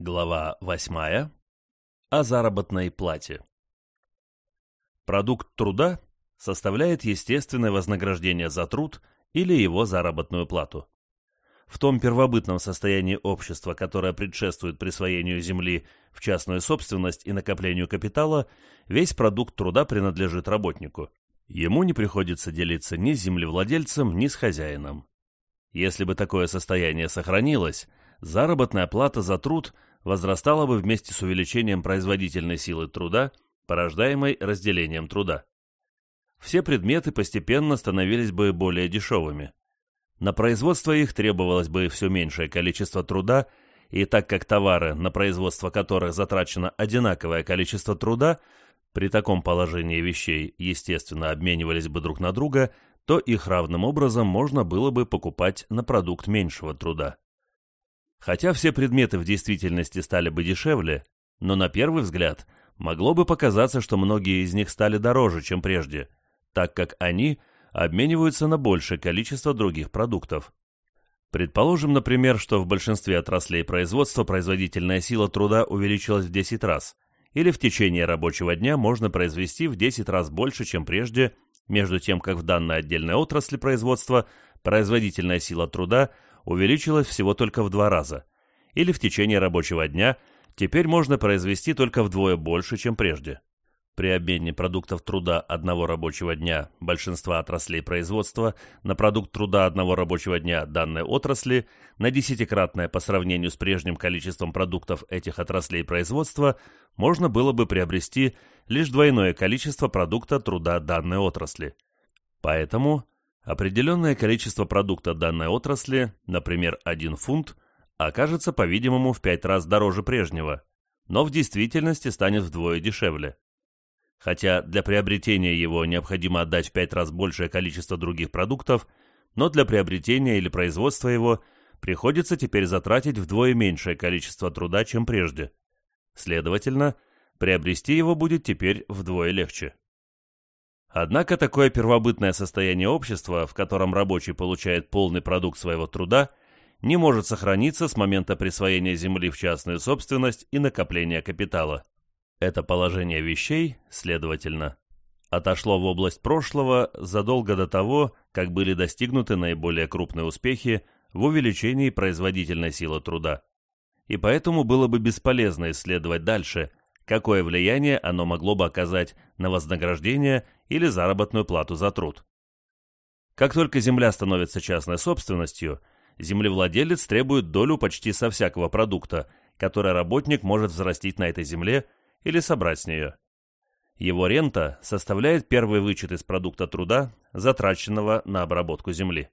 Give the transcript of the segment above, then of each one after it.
Глава 8. О заработной плате. Продукт труда составляет естественное вознаграждение за труд или его заработную плату. В том первобытном состоянии общества, которое предшествует присвоению земли в частную собственность и накоплению капитала, весь продукт труда принадлежит работнику. Ему не приходится делиться ни с землевладельцем, ни с хозяином. Если бы такое состояние сохранилось, заработная плата за труд – возрастала бы вместе с увеличением производительной силы труда, порождаемой разделением труда. Все предметы постепенно становились бы более дешевыми. На производство их требовалось бы все меньшее количество труда, и так как товары, на производство которых затрачено одинаковое количество труда, при таком положении вещей, естественно, обменивались бы друг на друга, то их равным образом можно было бы покупать на продукт меньшего труда. Хотя все предметы в действительности стали бы дешевле, но на первый взгляд могло бы показаться, что многие из них стали дороже, чем прежде, так как они обмениваются на большее количество других продуктов. Предположим, например, что в большинстве отраслей производства производительная сила труда увеличилась в 10 раз, или в течение рабочего дня можно произвести в 10 раз больше, чем прежде, между тем, как в данной отдельной отрасли производства производительная сила труда – увеличилось всего только в два раза, или в течение рабочего дня теперь можно произвести только вдвое больше, чем прежде. При обмене продуктов труда одного рабочего дня большинства отраслей производства на продукт труда одного рабочего дня данной отрасли на десятикратное по сравнению с прежним количеством продуктов этих отраслей производства можно было бы приобрести лишь двойное количество продукта труда данной отрасли. Поэтому определенное количество продукта данной отрасли, например, 1 фунт, окажется, по-видимому, в 5 раз дороже прежнего, но в действительности станет вдвое дешевле. Хотя для приобретения его необходимо отдать в 5 раз большее количество других продуктов, но для приобретения или производства его приходится теперь затратить вдвое меньшее количество труда, чем прежде. Следовательно, приобрести его будет теперь вдвое легче. Однако такое первобытное состояние общества, в котором рабочий получает полный продукт своего труда, не может сохраниться с момента присвоения земли в частную собственность и накопления капитала. Это положение вещей, следовательно, отошло в область прошлого задолго до того, как были достигнуты наиболее крупные успехи в увеличении производительной силы труда. И поэтому было бы бесполезно исследовать дальше, какое влияние оно могло бы оказать на вознаграждение или заработную плату за труд. Как только земля становится частной собственностью, землевладелец требует долю почти со всякого продукта, который работник может взрастить на этой земле или собрать с нее. Его рента составляет первый вычет из продукта труда, затраченного на обработку земли.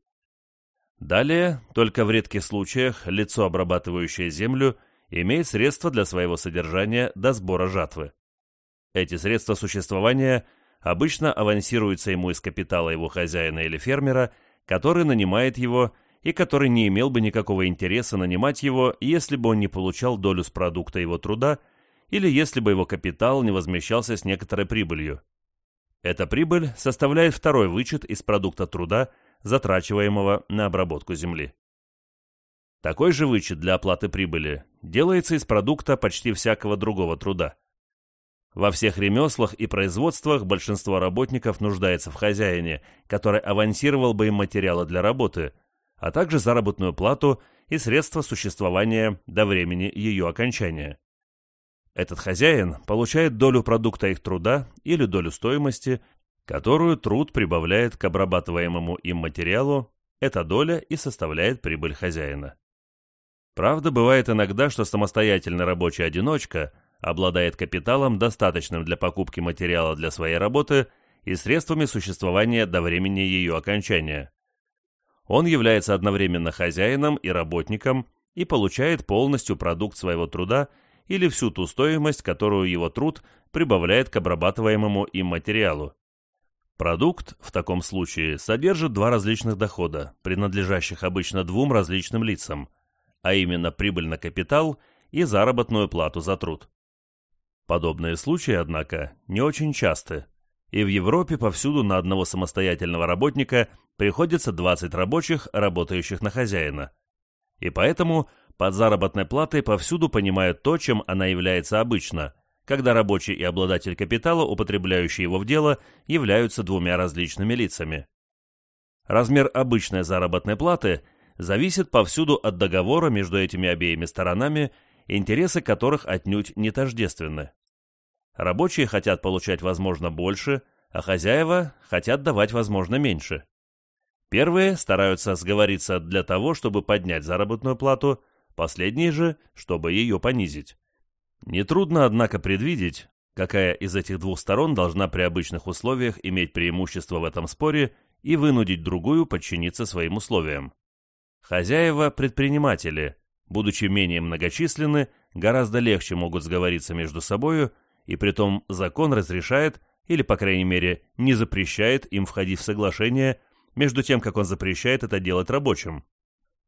Далее, только в редких случаях, лицо, обрабатывающее землю, имеет средства для своего содержания до сбора жатвы. Эти средства существования обычно авансируются ему из капитала его хозяина или фермера, который нанимает его и который не имел бы никакого интереса нанимать его, если бы он не получал долю с продукта его труда или если бы его капитал не возмещался с некоторой прибылью. Эта прибыль составляет второй вычет из продукта труда, затрачиваемого на обработку земли. Такой же вычет для оплаты прибыли делается из продукта почти всякого другого труда. Во всех ремеслах и производствах большинство работников нуждается в хозяине, который авансировал бы им материалы для работы, а также заработную плату и средства существования до времени ее окончания. Этот хозяин получает долю продукта их труда или долю стоимости, которую труд прибавляет к обрабатываемому им материалу, эта доля и составляет прибыль хозяина. Правда, бывает иногда, что самостоятельный рабочий одиночка – обладает капиталом, достаточным для покупки материала для своей работы и средствами существования до времени ее окончания. Он является одновременно хозяином и работником и получает полностью продукт своего труда или всю ту стоимость, которую его труд прибавляет к обрабатываемому им материалу. Продукт в таком случае содержит два различных дохода, принадлежащих обычно двум различным лицам, а именно прибыль на капитал и заработную плату за труд. Подобные случаи, однако, не очень часты, и в Европе повсюду на одного самостоятельного работника приходится 20 рабочих, работающих на хозяина. И поэтому под заработной платой повсюду понимают то, чем она является обычно, когда рабочий и обладатель капитала, употребляющий его в дело, являются двумя различными лицами. Размер обычной заработной платы зависит повсюду от договора между этими обеими сторонами, интересы которых отнюдь не тождественны. Рабочие хотят получать, возможно, больше, а хозяева хотят давать, возможно, меньше. Первые стараются сговориться для того, чтобы поднять заработную плату, последние же, чтобы ее понизить. Нетрудно, однако, предвидеть, какая из этих двух сторон должна при обычных условиях иметь преимущество в этом споре и вынудить другую подчиниться своим условиям. Хозяева – предприниматели, будучи менее многочисленны, гораздо легче могут сговориться между собою, и притом закон разрешает, или, по крайней мере, не запрещает им входить в соглашение, между тем, как он запрещает это делать рабочим.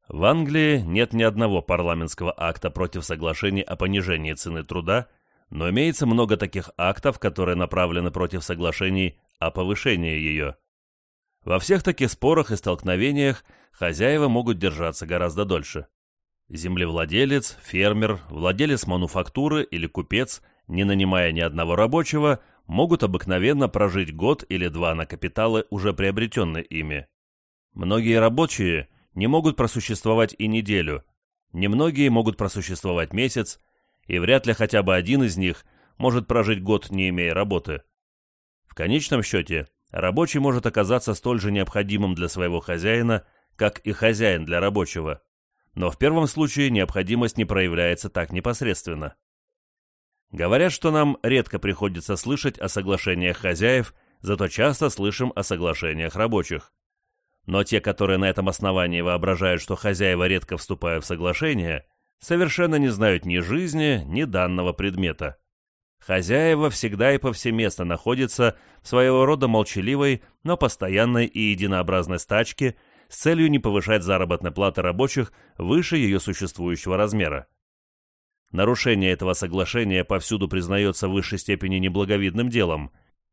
В Англии нет ни одного парламентского акта против соглашений о понижении цены труда, но имеется много таких актов, которые направлены против соглашений о повышении ее. Во всех таких спорах и столкновениях хозяева могут держаться гораздо дольше. Землевладелец, фермер, владелец мануфактуры или купец, не нанимая ни одного рабочего, могут обыкновенно прожить год или два на капиталы, уже приобретенные ими. Многие рабочие не могут просуществовать и неделю, немногие могут просуществовать месяц, и вряд ли хотя бы один из них может прожить год, не имея работы. В конечном счете, рабочий может оказаться столь же необходимым для своего хозяина, как и хозяин для рабочего, но в первом случае необходимость не проявляется так непосредственно. Говорят, что нам редко приходится слышать о соглашениях хозяев, зато часто слышим о соглашениях рабочих. Но те, которые на этом основании воображают, что хозяева редко вступают в соглашения, совершенно не знают ни жизни, ни данного предмета. Хозяева всегда и повсеместно находятся в своего рода молчаливой, но постоянной и единообразной стачке с целью не повышать заработной платы рабочих выше ее существующего размера. Нарушение этого соглашения повсюду признается в высшей степени неблаговидным делом,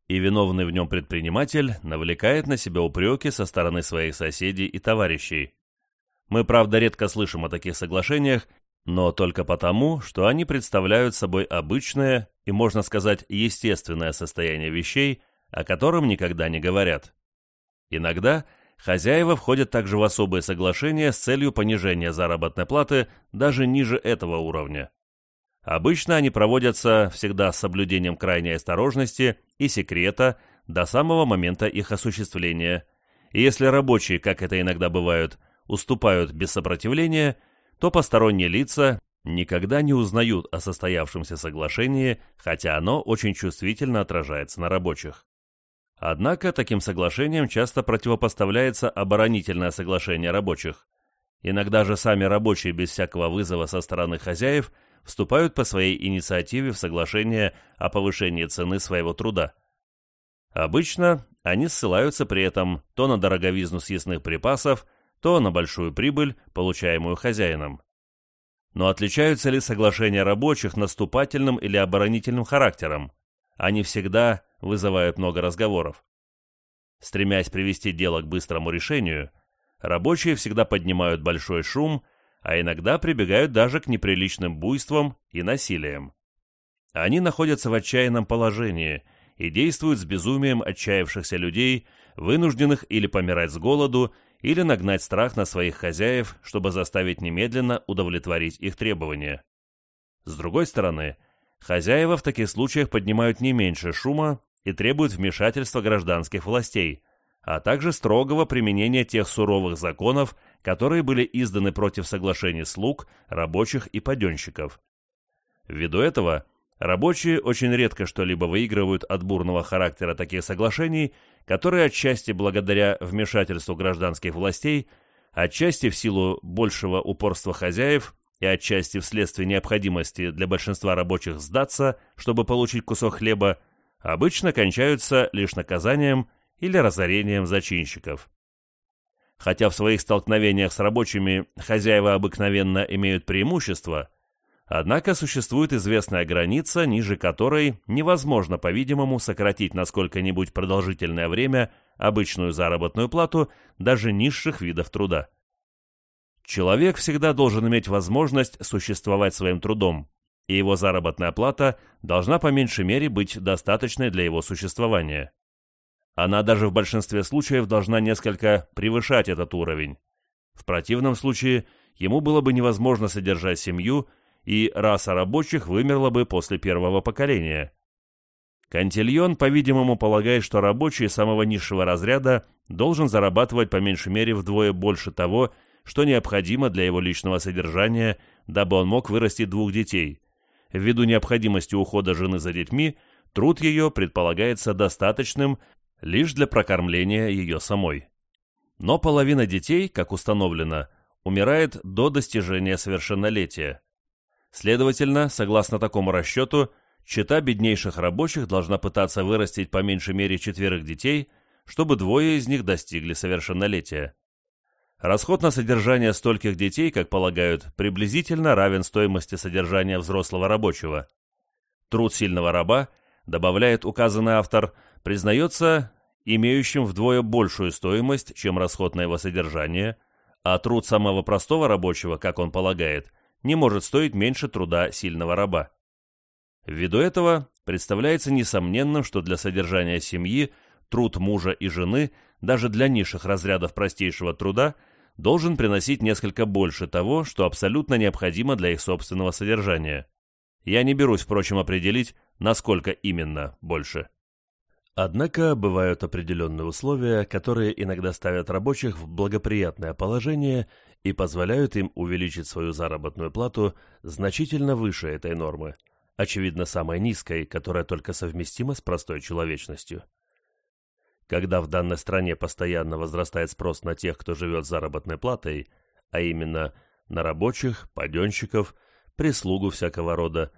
и виновный в нем предприниматель навлекает на себя упреки со стороны своих соседей и товарищей. Мы, правда, редко слышим о таких соглашениях, но только потому, что они представляют собой обычное и, можно сказать, естественное состояние вещей, о котором никогда не говорят. Иногда хозяева входят также в особые соглашения с целью понижения заработной платы даже ниже этого уровня. Обычно они проводятся всегда с соблюдением крайней осторожности и секрета до самого момента их осуществления, и если рабочие, как это иногда бывает, уступают без сопротивления – то посторонние лица никогда не узнают о состоявшемся соглашении, хотя оно очень чувствительно отражается на рабочих. Однако таким соглашением часто противопоставляется оборонительное соглашение рабочих. Иногда же сами рабочие без всякого вызова со стороны хозяев вступают по своей инициативе в соглашение о повышении цены своего труда. Обычно они ссылаются при этом то на дороговизну съестных припасов, то на большую прибыль, получаемую хозяином. Но отличаются ли соглашения рабочих наступательным или оборонительным характером? Они всегда вызывают много разговоров. Стремясь привести дело к быстрому решению, рабочие всегда поднимают большой шум, а иногда прибегают даже к неприличным буйствам и насилиям. Они находятся в отчаянном положении и действуют с безумием отчаявшихся людей, вынужденных или помирать с голоду, или нагнать страх на своих хозяев, чтобы заставить немедленно удовлетворить их требования. С другой стороны, хозяева в таких случаях поднимают не меньше шума и требуют вмешательства гражданских властей, а также строгого применения тех суровых законов, которые были изданы против соглашений слуг, рабочих и паденщиков. Ввиду этого, рабочие очень редко что-либо выигрывают от бурного характера таких соглашений которые отчасти благодаря вмешательству гражданских властей, отчасти в силу большего упорства хозяев и отчасти вследствие необходимости для большинства рабочих сдаться, чтобы получить кусок хлеба, обычно кончаются лишь наказанием или разорением зачинщиков. Хотя в своих столкновениях с рабочими хозяева обыкновенно имеют преимущество, Однако существует известная граница, ниже которой невозможно, по-видимому, сократить на сколько-нибудь продолжительное время обычную заработную плату даже низших видов труда. Человек всегда должен иметь возможность существовать своим трудом, и его заработная плата должна по меньшей мере быть достаточной для его существования. Она даже в большинстве случаев должна несколько превышать этот уровень. В противном случае ему было бы невозможно содержать семью, и раса рабочих вымерла бы после первого поколения. Кантильон, по-видимому, полагает, что рабочий самого низшего разряда должен зарабатывать по меньшей мере вдвое больше того, что необходимо для его личного содержания, дабы он мог вырастить двух детей. Ввиду необходимости ухода жены за детьми, труд ее предполагается достаточным лишь для прокормления ее самой. Но половина детей, как установлено, умирает до достижения совершеннолетия. Следовательно, согласно такому расчету, чита беднейших рабочих должна пытаться вырастить по меньшей мере четверых детей, чтобы двое из них достигли совершеннолетия. Расход на содержание стольких детей, как полагают, приблизительно равен стоимости содержания взрослого рабочего. Труд сильного раба, добавляет указанный автор, признается имеющим вдвое большую стоимость, чем расход на его содержание, а труд самого простого рабочего, как он полагает, не может стоить меньше труда сильного раба. Ввиду этого представляется несомненным, что для содержания семьи труд мужа и жены, даже для низших разрядов простейшего труда – должен приносить несколько больше того, что абсолютно необходимо для их собственного содержания. Я не берусь, впрочем, определить, насколько именно больше. Однако бывают определенные условия, которые иногда ставят рабочих в благоприятное положение и позволяют им увеличить свою заработную плату значительно выше этой нормы, очевидно самой низкой, которая только совместима с простой человечностью. Когда в данной стране постоянно возрастает спрос на тех, кто живет заработной платой, а именно на рабочих, паденщиков, прислугу всякого рода,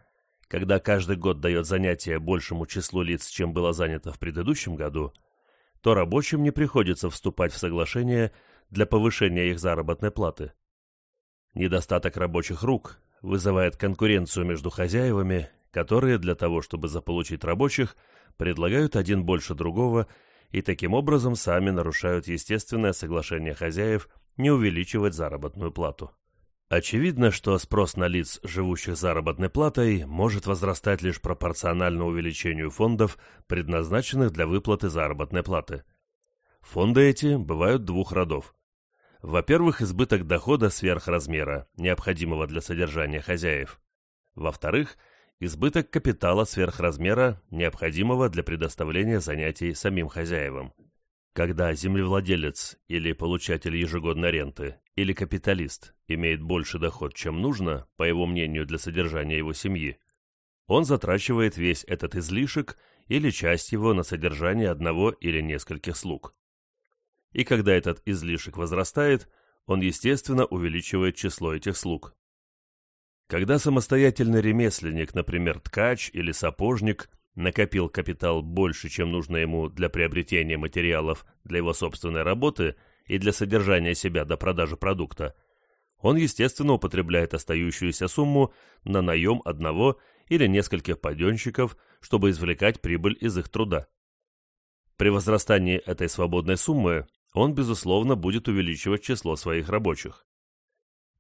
когда каждый год дает занятие большему числу лиц, чем было занято в предыдущем году, то рабочим не приходится вступать в соглашение для повышения их заработной платы. Недостаток рабочих рук вызывает конкуренцию между хозяевами, которые для того, чтобы заполучить рабочих, предлагают один больше другого и таким образом сами нарушают естественное соглашение хозяев не увеличивать заработную плату. Очевидно, что спрос на лиц, живущих заработной платой, может возрастать лишь пропорционально увеличению фондов, предназначенных для выплаты заработной платы. Фонды эти бывают двух родов. Во-первых, избыток дохода сверх размера, необходимого для содержания хозяев. Во-вторых, избыток капитала сверхразмера, необходимого для предоставления занятий самим хозяевам. Когда землевладелец или получатель ежегодной ренты или капиталист имеет больше доход, чем нужно, по его мнению, для содержания его семьи, он затрачивает весь этот излишек или часть его на содержание одного или нескольких слуг. И когда этот излишек возрастает, он, естественно, увеличивает число этих слуг. Когда самостоятельный ремесленник, например, ткач или сапожник, накопил капитал больше, чем нужно ему для приобретения материалов для его собственной работы и для содержания себя до продажи продукта, он, естественно, употребляет остающуюся сумму на наем одного или нескольких паденщиков, чтобы извлекать прибыль из их труда. При возрастании этой свободной суммы он, безусловно, будет увеличивать число своих рабочих.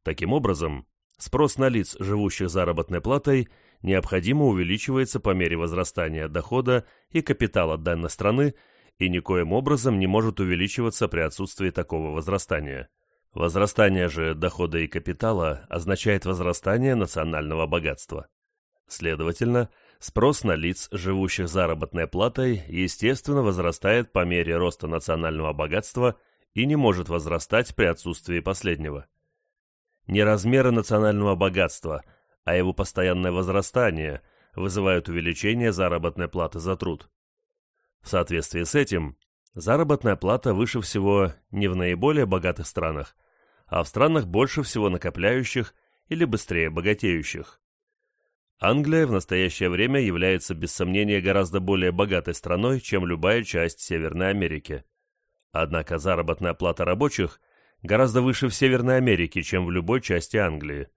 Таким образом, Спрос на лиц, живущих заработной платой, необходимо увеличивается по мере возрастания дохода и капитала данной страны и никоим образом не может увеличиваться при отсутствии такого возрастания. Возрастание же дохода и капитала означает возрастание национального богатства. Следовательно, спрос на лиц, живущих заработной платой, естественно возрастает по мере роста национального богатства и не может возрастать при отсутствии последнего не размеры национального богатства, а его постоянное возрастание вызывают увеличение заработной платы за труд. В соответствии с этим, заработная плата выше всего не в наиболее богатых странах, а в странах больше всего накопляющих или быстрее богатеющих. Англия в настоящее время является без сомнения гораздо более богатой страной, чем любая часть Северной Америки. Однако заработная плата рабочих гораздо выше в Северной Америке, чем в любой части Англии.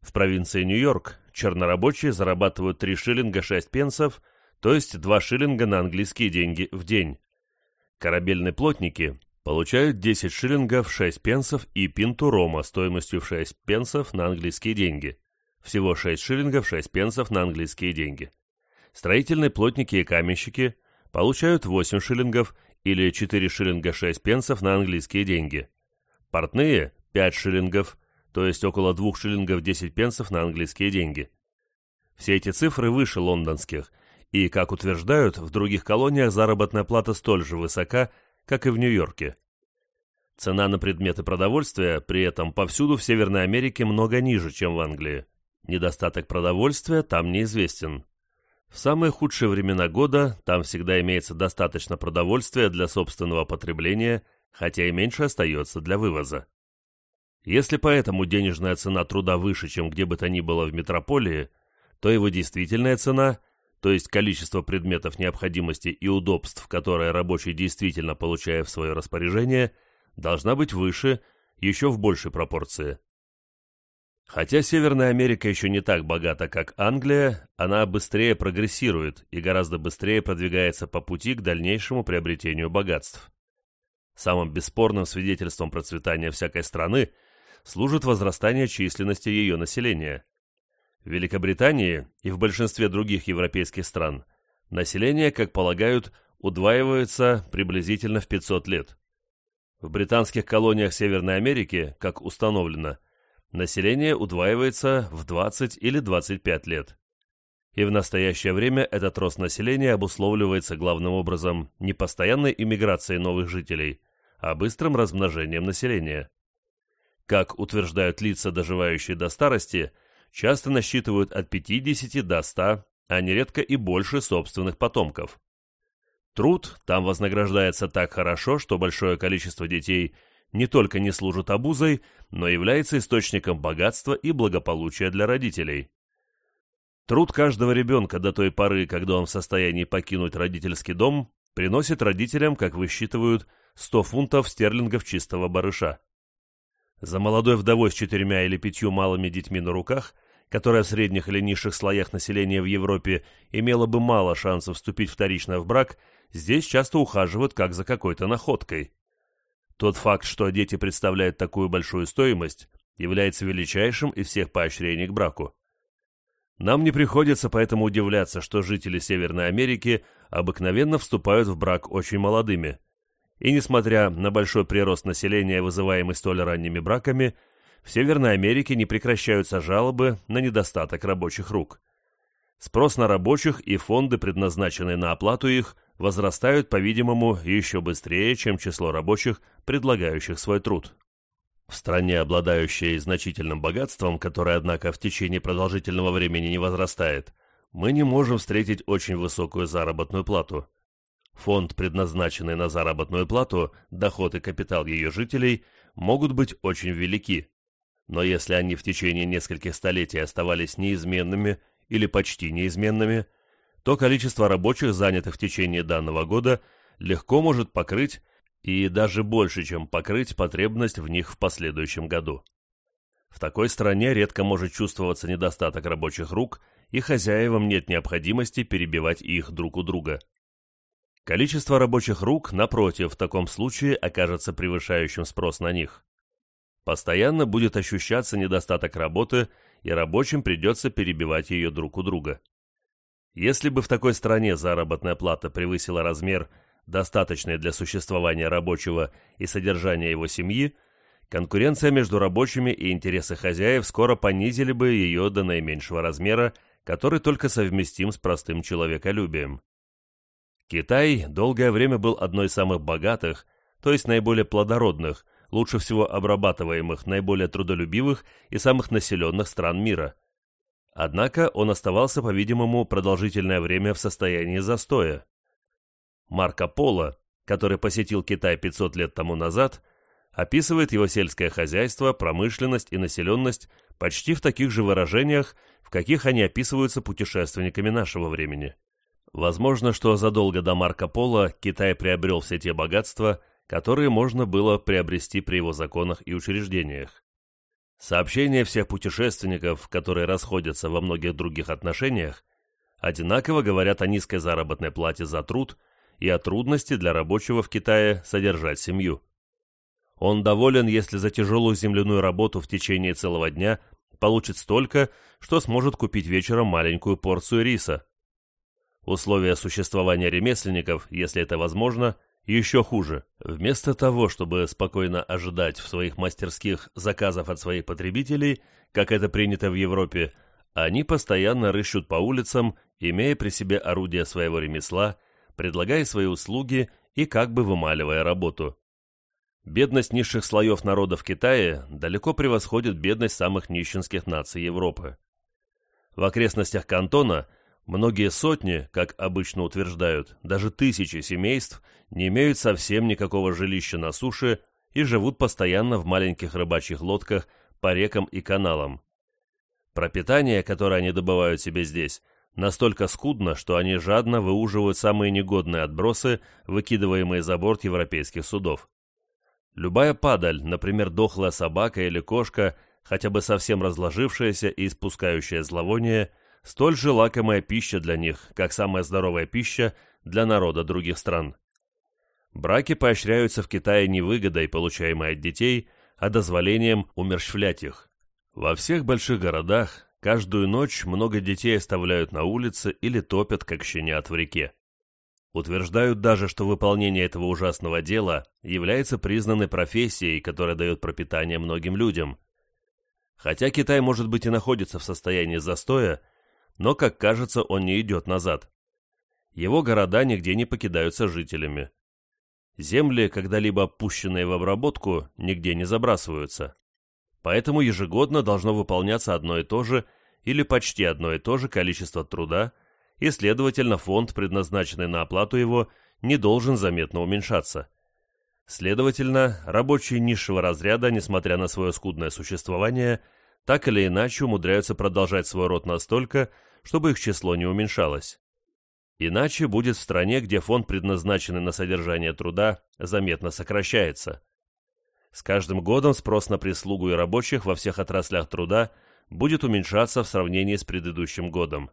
В провинции Нью-Йорк чернорабочие зарабатывают 3 шиллинга 6 пенсов, то есть 2 шиллинга на английские деньги в день. Корабельные плотники получают 10 шиллингов 6 пенсов и пинту рома стоимостью в 6 пенсов на английские деньги. Всего 6 шиллингов 6 пенсов на английские деньги. Строительные плотники и каменщики получают 8 шиллингов или 4 шиллинга 6 пенсов на английские деньги. Портные – 5 шиллингов, то есть около 2 шиллингов 10 пенсов на английские деньги. Все эти цифры выше лондонских, и, как утверждают, в других колониях заработная плата столь же высока, как и в Нью-Йорке. Цена на предметы продовольствия при этом повсюду в Северной Америке много ниже, чем в Англии. Недостаток продовольствия там неизвестен. В самые худшие времена года там всегда имеется достаточно продовольствия для собственного потребления, хотя и меньше остается для вывоза. Если поэтому денежная цена труда выше, чем где бы то ни было в метрополии, то его действительная цена, то есть количество предметов необходимости и удобств, которые рабочий действительно получая в свое распоряжение, должна быть выше еще в большей пропорции. Хотя Северная Америка еще не так богата, как Англия, она быстрее прогрессирует и гораздо быстрее продвигается по пути к дальнейшему приобретению богатств. Самым бесспорным свидетельством процветания всякой страны служит возрастание численности ее населения. В Великобритании и в большинстве других европейских стран население, как полагают, удваивается приблизительно в 500 лет. В британских колониях Северной Америки, как установлено, население удваивается в 20 или 25 лет. И в настоящее время этот рост населения обусловливается главным образом не постоянной иммиграцией новых жителей, а быстрым размножением населения. Как утверждают лица, доживающие до старости, часто насчитывают от 50 до 100, а нередко и больше собственных потомков. Труд там вознаграждается так хорошо, что большое количество детей не только не служит обузой, но является источником богатства и благополучия для родителей. Труд каждого ребенка до той поры, когда он в состоянии покинуть родительский дом, приносит родителям, как высчитывают, 100 фунтов стерлингов чистого барыша. За молодой вдовой с четырьмя или пятью малыми детьми на руках, которая в средних или низших слоях населения в Европе имела бы мало шансов вступить вторично в брак, здесь часто ухаживают как за какой-то находкой. Тот факт, что дети представляют такую большую стоимость, является величайшим из всех поощрений к браку. Нам не приходится поэтому удивляться, что жители Северной Америки обыкновенно вступают в брак очень молодыми. И несмотря на большой прирост населения, вызываемый столь ранними браками, в Северной Америке не прекращаются жалобы на недостаток рабочих рук. Спрос на рабочих и фонды, предназначенные на оплату их, возрастают, по-видимому, еще быстрее, чем число рабочих, предлагающих свой труд. В стране, обладающей значительным богатством, которое, однако, в течение продолжительного времени не возрастает, мы не можем встретить очень высокую заработную плату. Фонд, предназначенный на заработную плату, доход и капитал ее жителей могут быть очень велики. Но если они в течение нескольких столетий оставались неизменными или почти неизменными, то количество рабочих, занятых в течение данного года, легко может покрыть и даже больше, чем покрыть потребность в них в последующем году. В такой стране редко может чувствоваться недостаток рабочих рук, и хозяевам нет необходимости перебивать их друг у друга. Количество рабочих рук, напротив, в таком случае окажется превышающим спрос на них. Постоянно будет ощущаться недостаток работы, и рабочим придется перебивать ее друг у друга. Если бы в такой стране заработная плата превысила размер, достаточный для существования рабочего и содержания его семьи, конкуренция между рабочими и интересы хозяев скоро понизили бы ее до наименьшего размера, который только совместим с простым человеколюбием. Китай долгое время был одной из самых богатых, то есть наиболее плодородных, лучше всего обрабатываемых, наиболее трудолюбивых и самых населенных стран мира. Однако он оставался, по-видимому, продолжительное время в состоянии застоя. Марко Поло, который посетил Китай 500 лет тому назад, описывает его сельское хозяйство, промышленность и населенность почти в таких же выражениях, в каких они описываются путешественниками нашего времени. Возможно, что задолго до Марко Поло Китай приобрел все те богатства, которые можно было приобрести при его законах и учреждениях. Сообщения всех путешественников, которые расходятся во многих других отношениях, одинаково говорят о низкой заработной плате за труд и о трудности для рабочего в Китае содержать семью. Он доволен, если за тяжелую земляную работу в течение целого дня получит столько, что сможет купить вечером маленькую порцию риса. Условия существования ремесленников, если это возможно, еще хуже. Вместо того, чтобы спокойно ожидать в своих мастерских заказов от своих потребителей, как это принято в Европе, они постоянно рыщут по улицам, имея при себе орудия своего ремесла, предлагая свои услуги и как бы вымаливая работу. Бедность низших слоев народа в Китае далеко превосходит бедность самых нищенских наций Европы. В окрестностях Кантона многие сотни, как обычно утверждают, даже тысячи семейств не имеют совсем никакого жилища на суше и живут постоянно в маленьких рыбачьих лодках по рекам и каналам. Пропитание, которое они добывают себе здесь, настолько скудно, что они жадно выуживают самые негодные отбросы, выкидываемые за борт европейских судов. Любая падаль, например, дохлая собака или кошка, хотя бы совсем разложившаяся и испускающая зловоние, столь же лакомая пища для них, как самая здоровая пища для народа других стран. Браки поощряются в Китае не выгодой, получаемой от детей, а дозволением умерщвлять их. Во всех больших городах каждую ночь много детей оставляют на улице или топят, как щенят в реке. Утверждают даже, что выполнение этого ужасного дела является признанной профессией, которая дает пропитание многим людям. Хотя Китай, может быть, и находится в состоянии застоя, но, как кажется, он не идет назад. Его города нигде не покидаются жителями. Земли, когда-либо опущенные в обработку, нигде не забрасываются. Поэтому ежегодно должно выполняться одно и то же или почти одно и то же количество труда – и, следовательно, фонд, предназначенный на оплату его, не должен заметно уменьшаться. Следовательно, рабочие низшего разряда, несмотря на свое скудное существование, так или иначе умудряются продолжать свой род настолько, чтобы их число не уменьшалось. Иначе будет в стране, где фонд, предназначенный на содержание труда, заметно сокращается. С каждым годом спрос на прислугу и рабочих во всех отраслях труда будет уменьшаться в сравнении с предыдущим годом.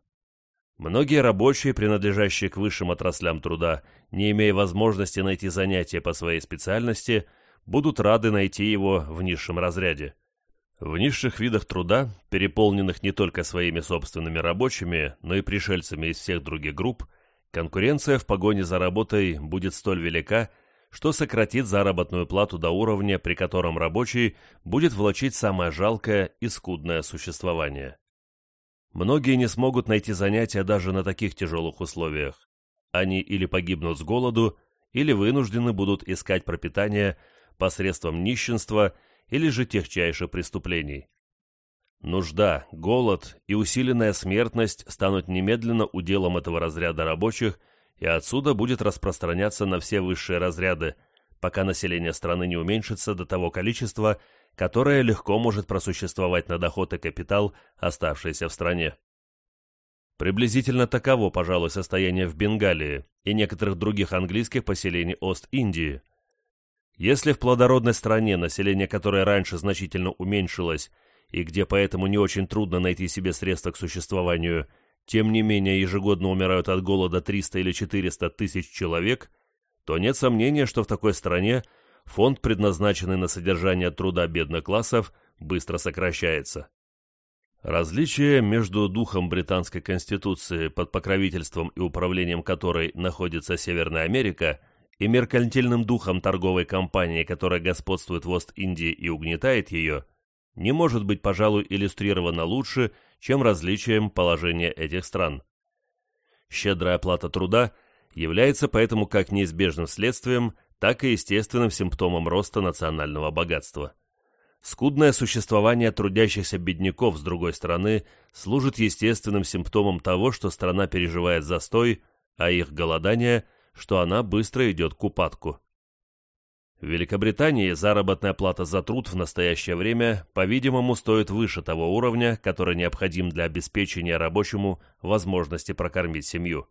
Многие рабочие, принадлежащие к высшим отраслям труда, не имея возможности найти занятие по своей специальности, будут рады найти его в низшем разряде. В низших видах труда, переполненных не только своими собственными рабочими, но и пришельцами из всех других групп, конкуренция в погоне за работой будет столь велика, что сократит заработную плату до уровня, при котором рабочий будет влачить самое жалкое и скудное существование. Многие не смогут найти занятия даже на таких тяжелых условиях. Они или погибнут с голоду, или вынуждены будут искать пропитание посредством нищенства или же техчайших преступлений. Нужда, голод и усиленная смертность станут немедленно уделом этого разряда рабочих, и отсюда будет распространяться на все высшие разряды, пока население страны не уменьшится до того количества, которая легко может просуществовать на доход и капитал, оставшийся в стране. Приблизительно таково, пожалуй, состояние в Бенгалии и некоторых других английских поселений Ост-Индии. Если в плодородной стране, население которой раньше значительно уменьшилось и где поэтому не очень трудно найти себе средства к существованию, тем не менее ежегодно умирают от голода 300 или 400 тысяч человек, то нет сомнения, что в такой стране фонд, предназначенный на содержание труда бедных классов, быстро сокращается. Различие между духом британской конституции, под покровительством и управлением которой находится Северная Америка, и меркантильным духом торговой компании, которая господствует в Ост-Индии и угнетает ее, не может быть, пожалуй, иллюстрировано лучше, чем различием положения этих стран. Щедрая оплата труда является поэтому как неизбежным следствием, так и естественным симптомом роста национального богатства. Скудное существование трудящихся бедняков, с другой стороны, служит естественным симптомом того, что страна переживает застой, а их голодание, что она быстро идет к упадку. В Великобритании заработная плата за труд в настоящее время, по-видимому, стоит выше того уровня, который необходим для обеспечения рабочему возможности прокормить семью.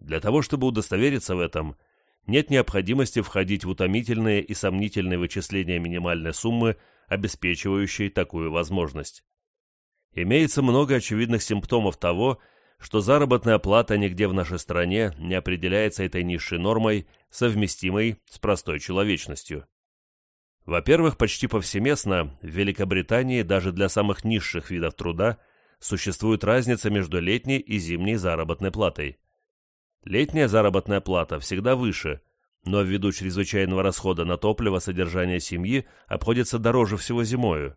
Для того, чтобы удостовериться в этом, нет необходимости входить в утомительные и сомнительные вычисления минимальной суммы, обеспечивающей такую возможность. Имеется много очевидных симптомов того, что заработная плата нигде в нашей стране не определяется этой низшей нормой, совместимой с простой человечностью. Во-первых, почти повсеместно в Великобритании даже для самых низших видов труда существует разница между летней и зимней заработной платой. Летняя заработная плата всегда выше, но ввиду чрезвычайного расхода на топливо содержание семьи обходится дороже всего зимою.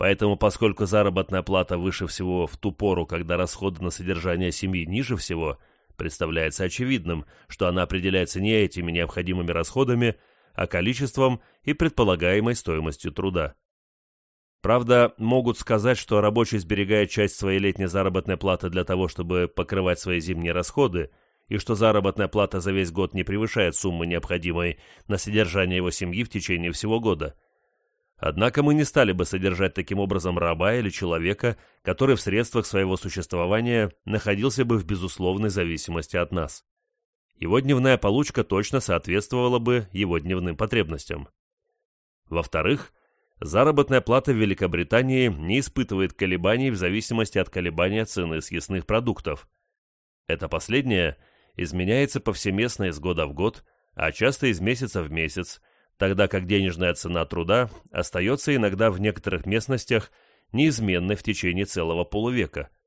Поэтому, поскольку заработная плата выше всего в ту пору, когда расходы на содержание семьи ниже всего, представляется очевидным, что она определяется не этими необходимыми расходами, а количеством и предполагаемой стоимостью труда. Правда, могут сказать, что рабочий сберегает часть своей летней заработной платы для того, чтобы покрывать свои зимние расходы, и что заработная плата за весь год не превышает суммы, необходимой на содержание его семьи в течение всего года. Однако мы не стали бы содержать таким образом раба или человека, который в средствах своего существования находился бы в безусловной зависимости от нас его дневная получка точно соответствовала бы его дневным потребностям. Во-вторых, заработная плата в Великобритании не испытывает колебаний в зависимости от колебания цены съестных продуктов. Это последнее изменяется повсеместно из года в год, а часто из месяца в месяц, тогда как денежная цена труда остается иногда в некоторых местностях неизменной в течение целого полувека –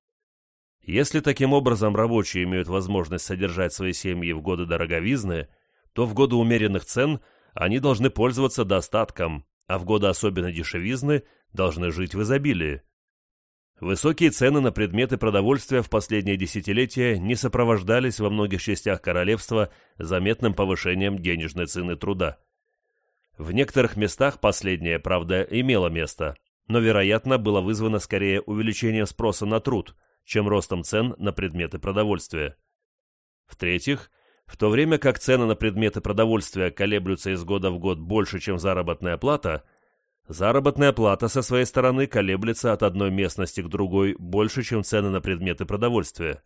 если таким образом рабочие имеют возможность содержать свои семьи в годы дороговизны, то в годы умеренных цен они должны пользоваться достатком, а в годы особенно дешевизны должны жить в изобилии. Высокие цены на предметы продовольствия в последние десятилетия не сопровождались во многих частях королевства заметным повышением денежной цены труда. В некоторых местах последнее, правда, имело место, но, вероятно, было вызвано скорее увеличением спроса на труд – чем ростом цен на предметы продовольствия. В-третьих, в то время как цены на предметы продовольствия колеблются из года в год больше, чем заработная плата, заработная плата со своей стороны колеблется от одной местности к другой больше, чем цены на предметы продовольствия.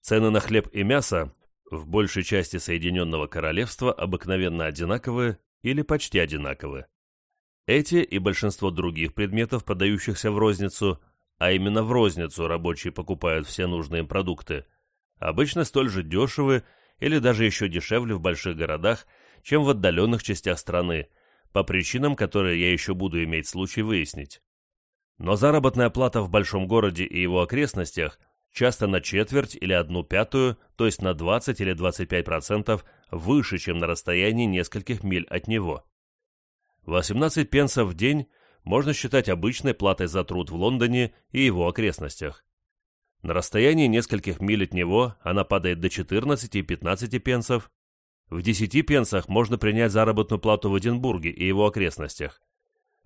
Цены на хлеб и мясо в большей части Соединенного Королевства обыкновенно одинаковые или почти одинаковые. Эти и большинство других предметов, подающихся в розницу, а именно в розницу рабочие покупают все нужные им продукты, обычно столь же дешевы или даже еще дешевле в больших городах, чем в отдаленных частях страны, по причинам, которые я еще буду иметь случай выяснить. Но заработная плата в большом городе и его окрестностях часто на четверть или одну пятую, то есть на 20 или 25% выше, чем на расстоянии нескольких миль от него. 18 пенсов в день можно считать обычной платой за труд в Лондоне и его окрестностях. На расстоянии нескольких миль от него она падает до 14 и 15 пенсов. В 10 пенсах можно принять заработную плату в Эдинбурге и его окрестностях.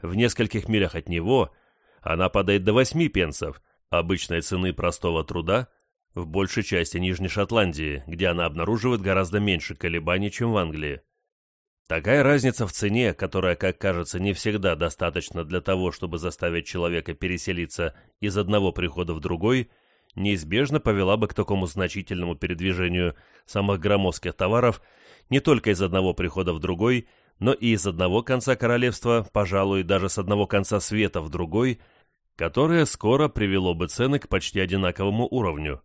В нескольких милях от него она падает до 8 пенсов, обычной цены простого труда, в большей части Нижней Шотландии, где она обнаруживает гораздо меньше колебаний, чем в Англии. Такая разница в цене, которая, как кажется, не всегда достаточно для того, чтобы заставить человека переселиться из одного прихода в другой, неизбежно повела бы к такому значительному передвижению самых громоздких товаров не только из одного прихода в другой, но и из одного конца королевства, пожалуй, даже с одного конца света в другой, которое скоро привело бы цены к почти одинаковому уровню.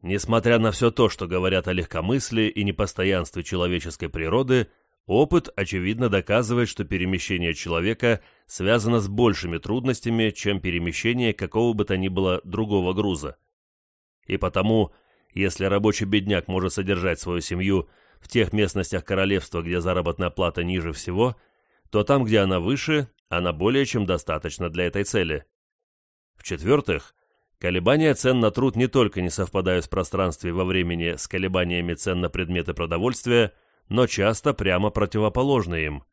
Несмотря на все то, что говорят о легкомыслии и непостоянстве человеческой природы, Опыт, очевидно, доказывает, что перемещение человека связано с большими трудностями, чем перемещение какого бы то ни было другого груза. И потому, если рабочий бедняк может содержать свою семью в тех местностях королевства, где заработная плата ниже всего, то там, где она выше, она более чем достаточна для этой цели. В-четвертых, колебания цен на труд не только не совпадают в пространстве во времени с колебаниями цен на предметы продовольствия – но часто прямо противоположны им.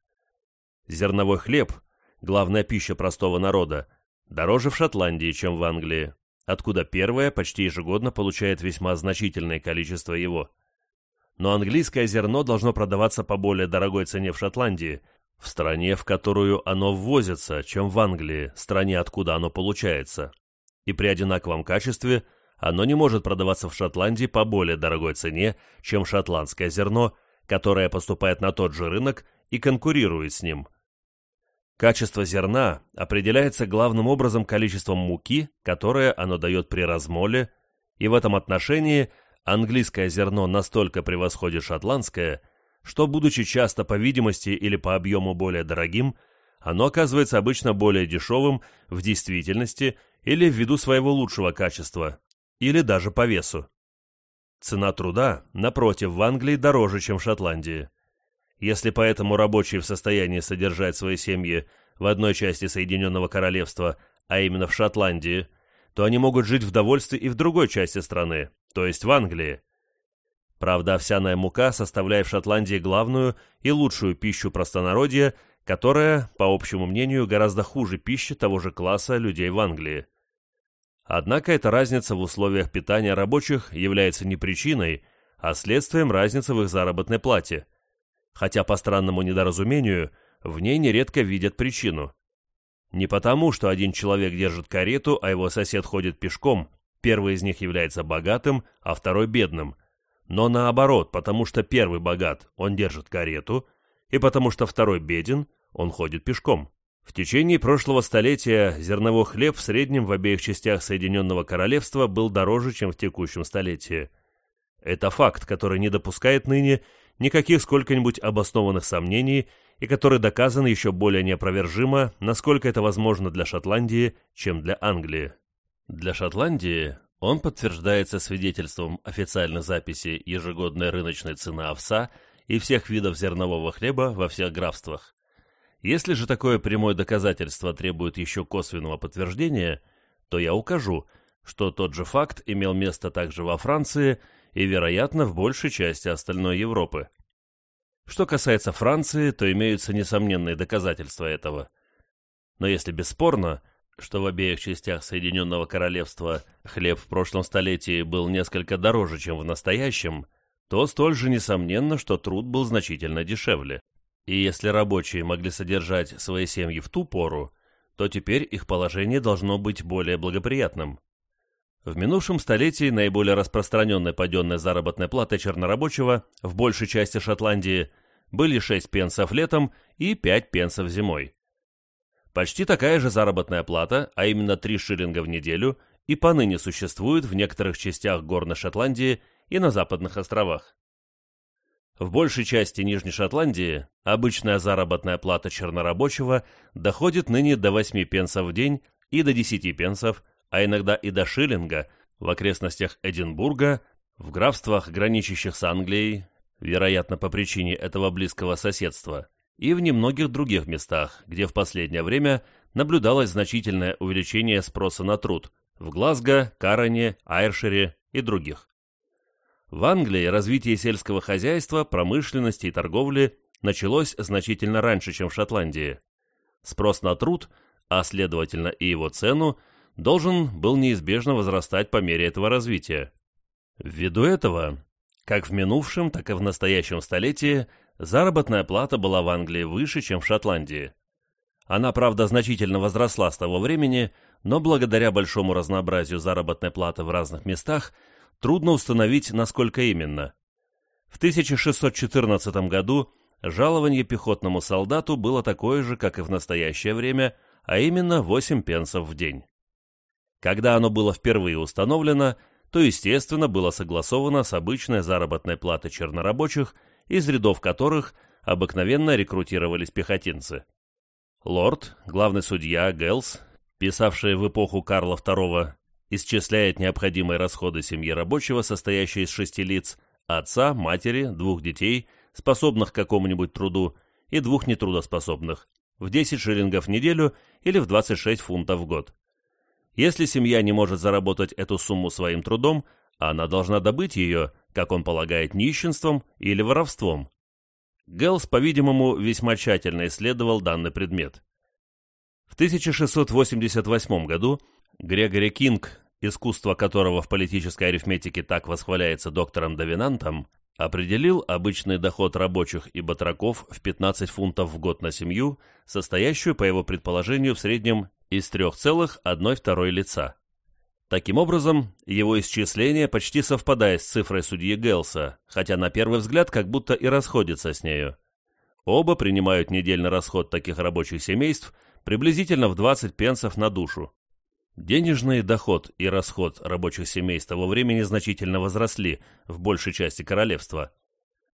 Зерновой хлеб, главная пища простого народа, дороже в Шотландии, чем в Англии, откуда первая почти ежегодно получает весьма значительное количество его. Но английское зерно должно продаваться по более дорогой цене в Шотландии, в стране, в которую оно ввозится, чем в Англии, стране, откуда оно получается. И при одинаковом качестве оно не может продаваться в Шотландии по более дорогой цене, чем шотландское зерно – которая поступает на тот же рынок и конкурирует с ним. Качество зерна определяется главным образом количеством муки, которое оно дает при размоле, и в этом отношении английское зерно настолько превосходит шотландское, что, будучи часто по видимости или по объему более дорогим, оно оказывается обычно более дешевым в действительности или ввиду своего лучшего качества, или даже по весу. Цена труда, напротив, в Англии дороже, чем в Шотландии. Если поэтому рабочие в состоянии содержать свои семьи в одной части Соединенного Королевства, а именно в Шотландии, то они могут жить в довольстве и в другой части страны, то есть в Англии. Правда, овсяная мука составляет в Шотландии главную и лучшую пищу простонародья, которая, по общему мнению, гораздо хуже пищи того же класса людей в Англии. Однако эта разница в условиях питания рабочих является не причиной, а следствием разницы в их заработной плате. Хотя по странному недоразумению в ней нередко видят причину. Не потому, что один человек держит карету, а его сосед ходит пешком, первый из них является богатым, а второй бедным. Но наоборот, потому что первый богат, он держит карету, и потому что второй беден, он ходит пешком. В течение прошлого столетия зерновой хлеб в среднем в обеих частях Соединенного Королевства был дороже, чем в текущем столетии. Это факт, который не допускает ныне никаких сколько-нибудь обоснованных сомнений и который доказан еще более неопровержимо, насколько это возможно для Шотландии, чем для Англии. Для Шотландии он подтверждается свидетельством официальной записи ежегодной рыночной цены овса и всех видов зернового хлеба во всех графствах. Если же такое прямое доказательство требует еще косвенного подтверждения, то я укажу, что тот же факт имел место также во Франции и, вероятно, в большей части остальной Европы. Что касается Франции, то имеются несомненные доказательства этого. Но если бесспорно, что в обеих частях Соединенного Королевства хлеб в прошлом столетии был несколько дороже, чем в настоящем, то столь же несомненно, что труд был значительно дешевле. И если рабочие могли содержать свои семьи в ту пору, то теперь их положение должно быть более благоприятным. В минувшем столетии наиболее распространенной паденной заработной платой чернорабочего в большей части Шотландии были 6 пенсов летом и 5 пенсов зимой. Почти такая же заработная плата, а именно 3 шиллинга в неделю, и поныне существует в некоторых частях горной Шотландии и на западных островах. В большей части Нижней Шотландии обычная заработная плата чернорабочего доходит ныне до 8 пенсов в день и до 10 пенсов, а иногда и до шиллинга в окрестностях Эдинбурга, в графствах, граничащих с Англией, вероятно, по причине этого близкого соседства, и в немногих других местах, где в последнее время наблюдалось значительное увеличение спроса на труд в Глазго, Кароне, Айршире и других. В Англии развитие сельского хозяйства, промышленности и торговли началось значительно раньше, чем в Шотландии. Спрос на труд, а следовательно и его цену, должен был неизбежно возрастать по мере этого развития. Ввиду этого, как в минувшем, так и в настоящем столетии, заработная плата была в Англии выше, чем в Шотландии. Она, правда, значительно возросла с того времени, но благодаря большому разнообразию заработной платы в разных местах – трудно установить, насколько именно. В 1614 году жалование пехотному солдату было такое же, как и в настоящее время, а именно 8 пенсов в день. Когда оно было впервые установлено, то, естественно, было согласовано с обычной заработной платой чернорабочих, из рядов которых обыкновенно рекрутировались пехотинцы. Лорд, главный судья Гелс, писавший в эпоху Карла II исчисляет необходимые расходы семьи рабочего, состоящей из шести лиц, отца, матери, двух детей, способных к какому-нибудь труду, и двух нетрудоспособных, в 10 шиллингов в неделю или в 26 фунтов в год. Если семья не может заработать эту сумму своим трудом, она должна добыть ее, как он полагает, нищенством или воровством. Гелс, по-видимому, весьма тщательно исследовал данный предмет. В 1688 году Грегори Кинг, искусство которого в политической арифметике так восхваляется доктором Давинантом, определил обычный доход рабочих и батраков в 15 фунтов в год на семью, состоящую, по его предположению, в среднем из 3,1 лица. Таким образом, его исчисление почти совпадает с цифрой судьи Гелса, хотя на первый взгляд как будто и расходится с нею. Оба принимают недельный расход таких рабочих семейств приблизительно в 20 пенсов на душу. Денежный доход и расход рабочих семейств того времени значительно возросли в большей части королевства.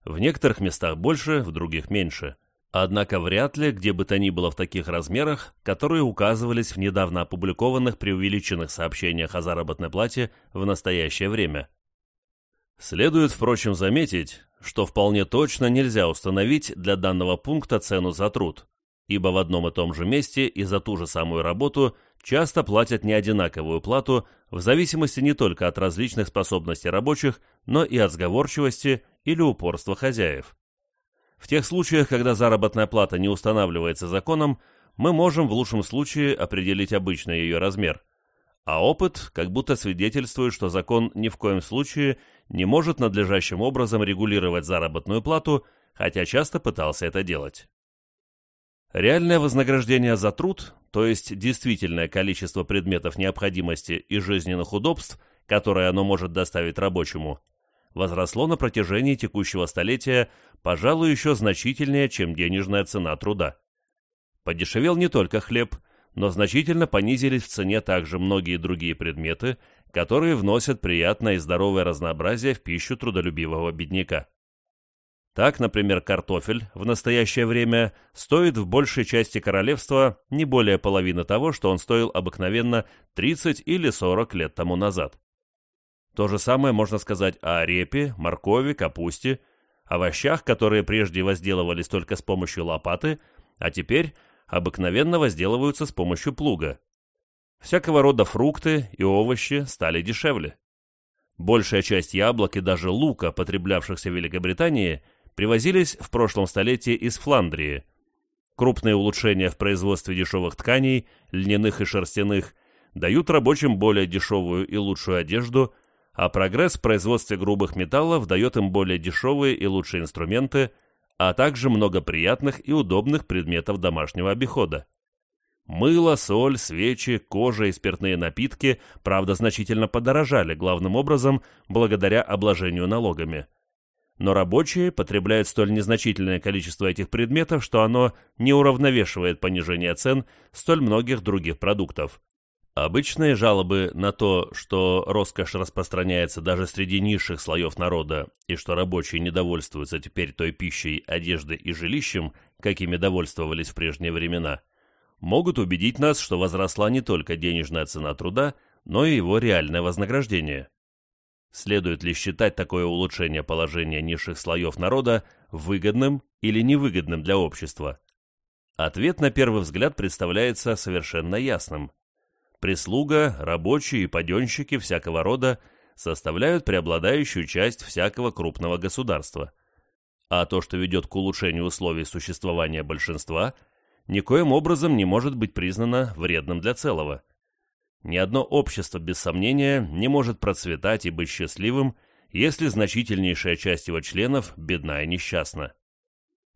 В некоторых местах больше, в других меньше. Однако вряд ли, где бы то ни было в таких размерах, которые указывались в недавно опубликованных преувеличенных сообщениях о заработной плате в настоящее время. Следует, впрочем, заметить, что вполне точно нельзя установить для данного пункта цену за труд, ибо в одном и том же месте и за ту же самую работу часто платят неодинаковую плату в зависимости не только от различных способностей рабочих, но и от сговорчивости или упорства хозяев. В тех случаях, когда заработная плата не устанавливается законом, мы можем в лучшем случае определить обычный ее размер, а опыт как будто свидетельствует, что закон ни в коем случае не может надлежащим образом регулировать заработную плату, хотя часто пытался это делать. Реальное вознаграждение за труд, то есть действительное количество предметов необходимости и жизненных удобств, которые оно может доставить рабочему, возросло на протяжении текущего столетия, пожалуй, еще значительнее, чем денежная цена труда. Подешевел не только хлеб, но значительно понизились в цене также многие другие предметы, которые вносят приятное и здоровое разнообразие в пищу трудолюбивого бедняка. Так, например, картофель в настоящее время стоит в большей части королевства не более половины того, что он стоил обыкновенно 30 или 40 лет тому назад. То же самое можно сказать о репе, моркови, капусте, овощах, которые прежде возделывались только с помощью лопаты, а теперь обыкновенно возделываются с помощью плуга. Всякого рода фрукты и овощи стали дешевле. Большая часть яблок и даже лука, потреблявшихся в Великобритании, привозились в прошлом столетии из Фландрии. Крупные улучшения в производстве дешевых тканей, льняных и шерстяных, дают рабочим более дешевую и лучшую одежду – а прогресс в производстве грубых металлов дает им более дешевые и лучшие инструменты, а также много приятных и удобных предметов домашнего обихода. Мыло, соль, свечи, кожа и спиртные напитки, правда, значительно подорожали, главным образом, благодаря обложению налогами. Но рабочие потребляют столь незначительное количество этих предметов, что оно не уравновешивает понижение цен столь многих других продуктов. Обычные жалобы на то, что роскошь распространяется даже среди низших слоев народа и что рабочие недовольствуются теперь той пищей, одеждой и жилищем, какими довольствовались в прежние времена, могут убедить нас, что возросла не только денежная цена труда, но и его реальное вознаграждение. Следует ли считать такое улучшение положения низших слоев народа выгодным или невыгодным для общества? Ответ на первый взгляд представляется совершенно ясным – Прислуга, рабочие и паденщики всякого рода составляют преобладающую часть всякого крупного государства. А то, что ведет к улучшению условий существования большинства, никоим образом не может быть признано вредным для целого. Ни одно общество, без сомнения, не может процветать и быть счастливым, если значительнейшая часть его членов бедна и несчастна.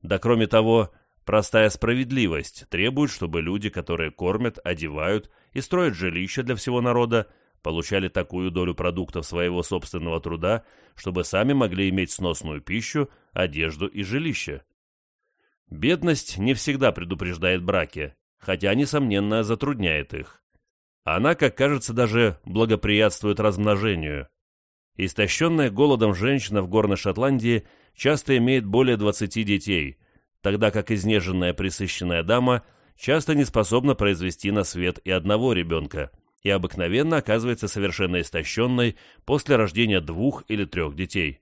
Да кроме того, простая справедливость требует, чтобы люди, которые кормят, одевают и строят жилища для всего народа, получали такую долю продуктов своего собственного труда, чтобы сами могли иметь сносную пищу, одежду и жилище. Бедность не всегда предупреждает браки, хотя, несомненно, затрудняет их. Она, как кажется, даже благоприятствует размножению. Истощенная голодом женщина в Горной Шотландии часто имеет более 20 детей, тогда как изнеженная присыщенная дама – часто не способна произвести на свет и одного ребенка, и обыкновенно оказывается совершенно истощенной после рождения двух или трех детей.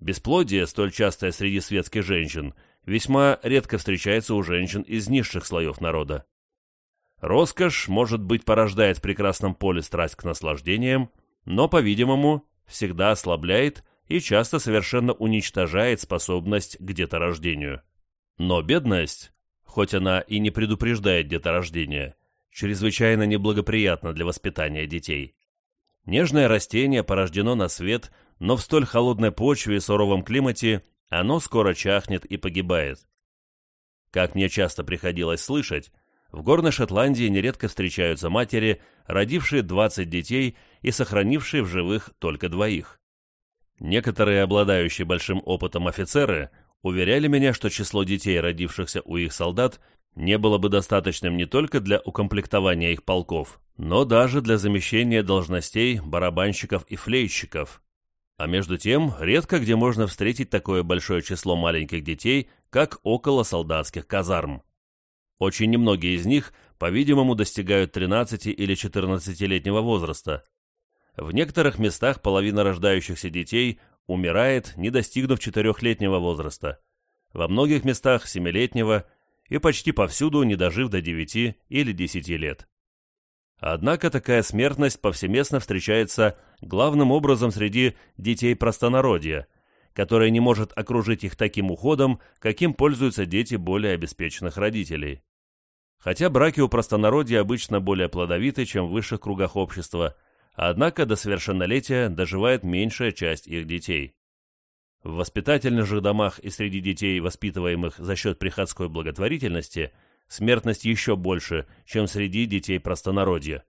Бесплодие, столь частое среди светских женщин, весьма редко встречается у женщин из низших слоев народа. Роскошь, может быть, порождает в прекрасном поле страсть к наслаждениям, но, по-видимому, всегда ослабляет и часто совершенно уничтожает способность к деторождению. Но бедность хоть она и не предупреждает деторождение, чрезвычайно неблагоприятна для воспитания детей. Нежное растение порождено на свет, но в столь холодной почве и суровом климате оно скоро чахнет и погибает. Как мне часто приходилось слышать, в Горной Шотландии нередко встречаются матери, родившие 20 детей и сохранившие в живых только двоих. Некоторые обладающие большим опытом офицеры уверяли меня, что число детей, родившихся у их солдат, не было бы достаточным не только для укомплектования их полков, но даже для замещения должностей барабанщиков и флейщиков. А между тем, редко где можно встретить такое большое число маленьких детей, как около солдатских казарм. Очень немногие из них, по-видимому, достигают 13 или 14-летнего возраста. В некоторых местах половина рождающихся детей умирает, не достигнув 4-летнего возраста. Во многих местах 7-летнего и почти повсюду не дожив до 9 или 10 лет. Однако такая смертность повсеместно встречается главным образом среди детей простонародья, которое не может окружить их таким уходом, каким пользуются дети более обеспеченных родителей. Хотя браки у простонародья обычно более плодовиты, чем в высших кругах общества, однако до совершеннолетия доживает меньшая часть их детей. В воспитательных же домах и среди детей, воспитываемых за счет приходской благотворительности – смертность еще больше, чем среди детей простонародья.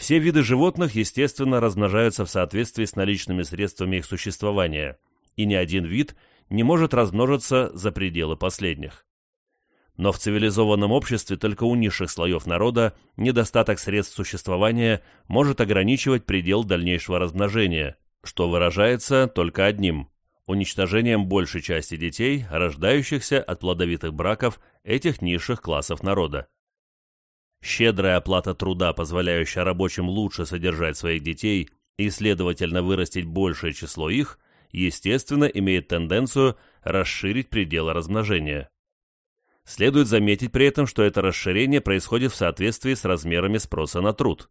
Все виды животных, естественно, размножаются в соответствии с наличными средствами их существования, и ни один вид не может размножиться за пределы последних. Но в цивилизованном обществе только у низших слоев народа недостаток средств существования может ограничивать предел дальнейшего размножения, что выражается только одним уничтожением большей части детей, рождающихся от плодовитых браков этих низших классов народа. Щедрая оплата труда, позволяющая рабочим лучше содержать своих детей и, следовательно, вырастить большее число их, естественно, имеет тенденцию расширить пределы размножения. Следует заметить при этом, что это расширение происходит в соответствии с размерами спроса на труд.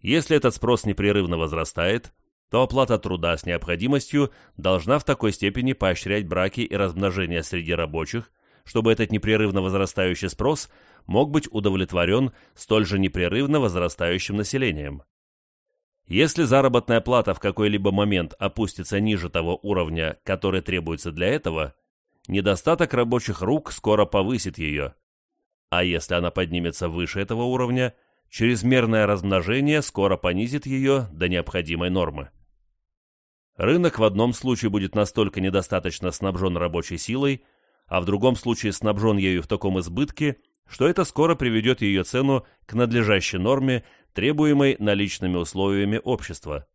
Если этот спрос непрерывно возрастает – то оплата труда с необходимостью должна в такой степени поощрять браки и размножение среди рабочих, чтобы этот непрерывно возрастающий спрос мог быть удовлетворен столь же непрерывно возрастающим населением. Если заработная плата в какой-либо момент опустится ниже того уровня, который требуется для этого, недостаток рабочих рук скоро повысит ее. А если она поднимется выше этого уровня, чрезмерное размножение скоро понизит ее до необходимой нормы. Рынок в одном случае будет настолько недостаточно снабжен рабочей силой, а в другом случае снабжен ею в таком избытке, что это скоро приведет ее цену к надлежащей норме, требуемой наличными условиями общества.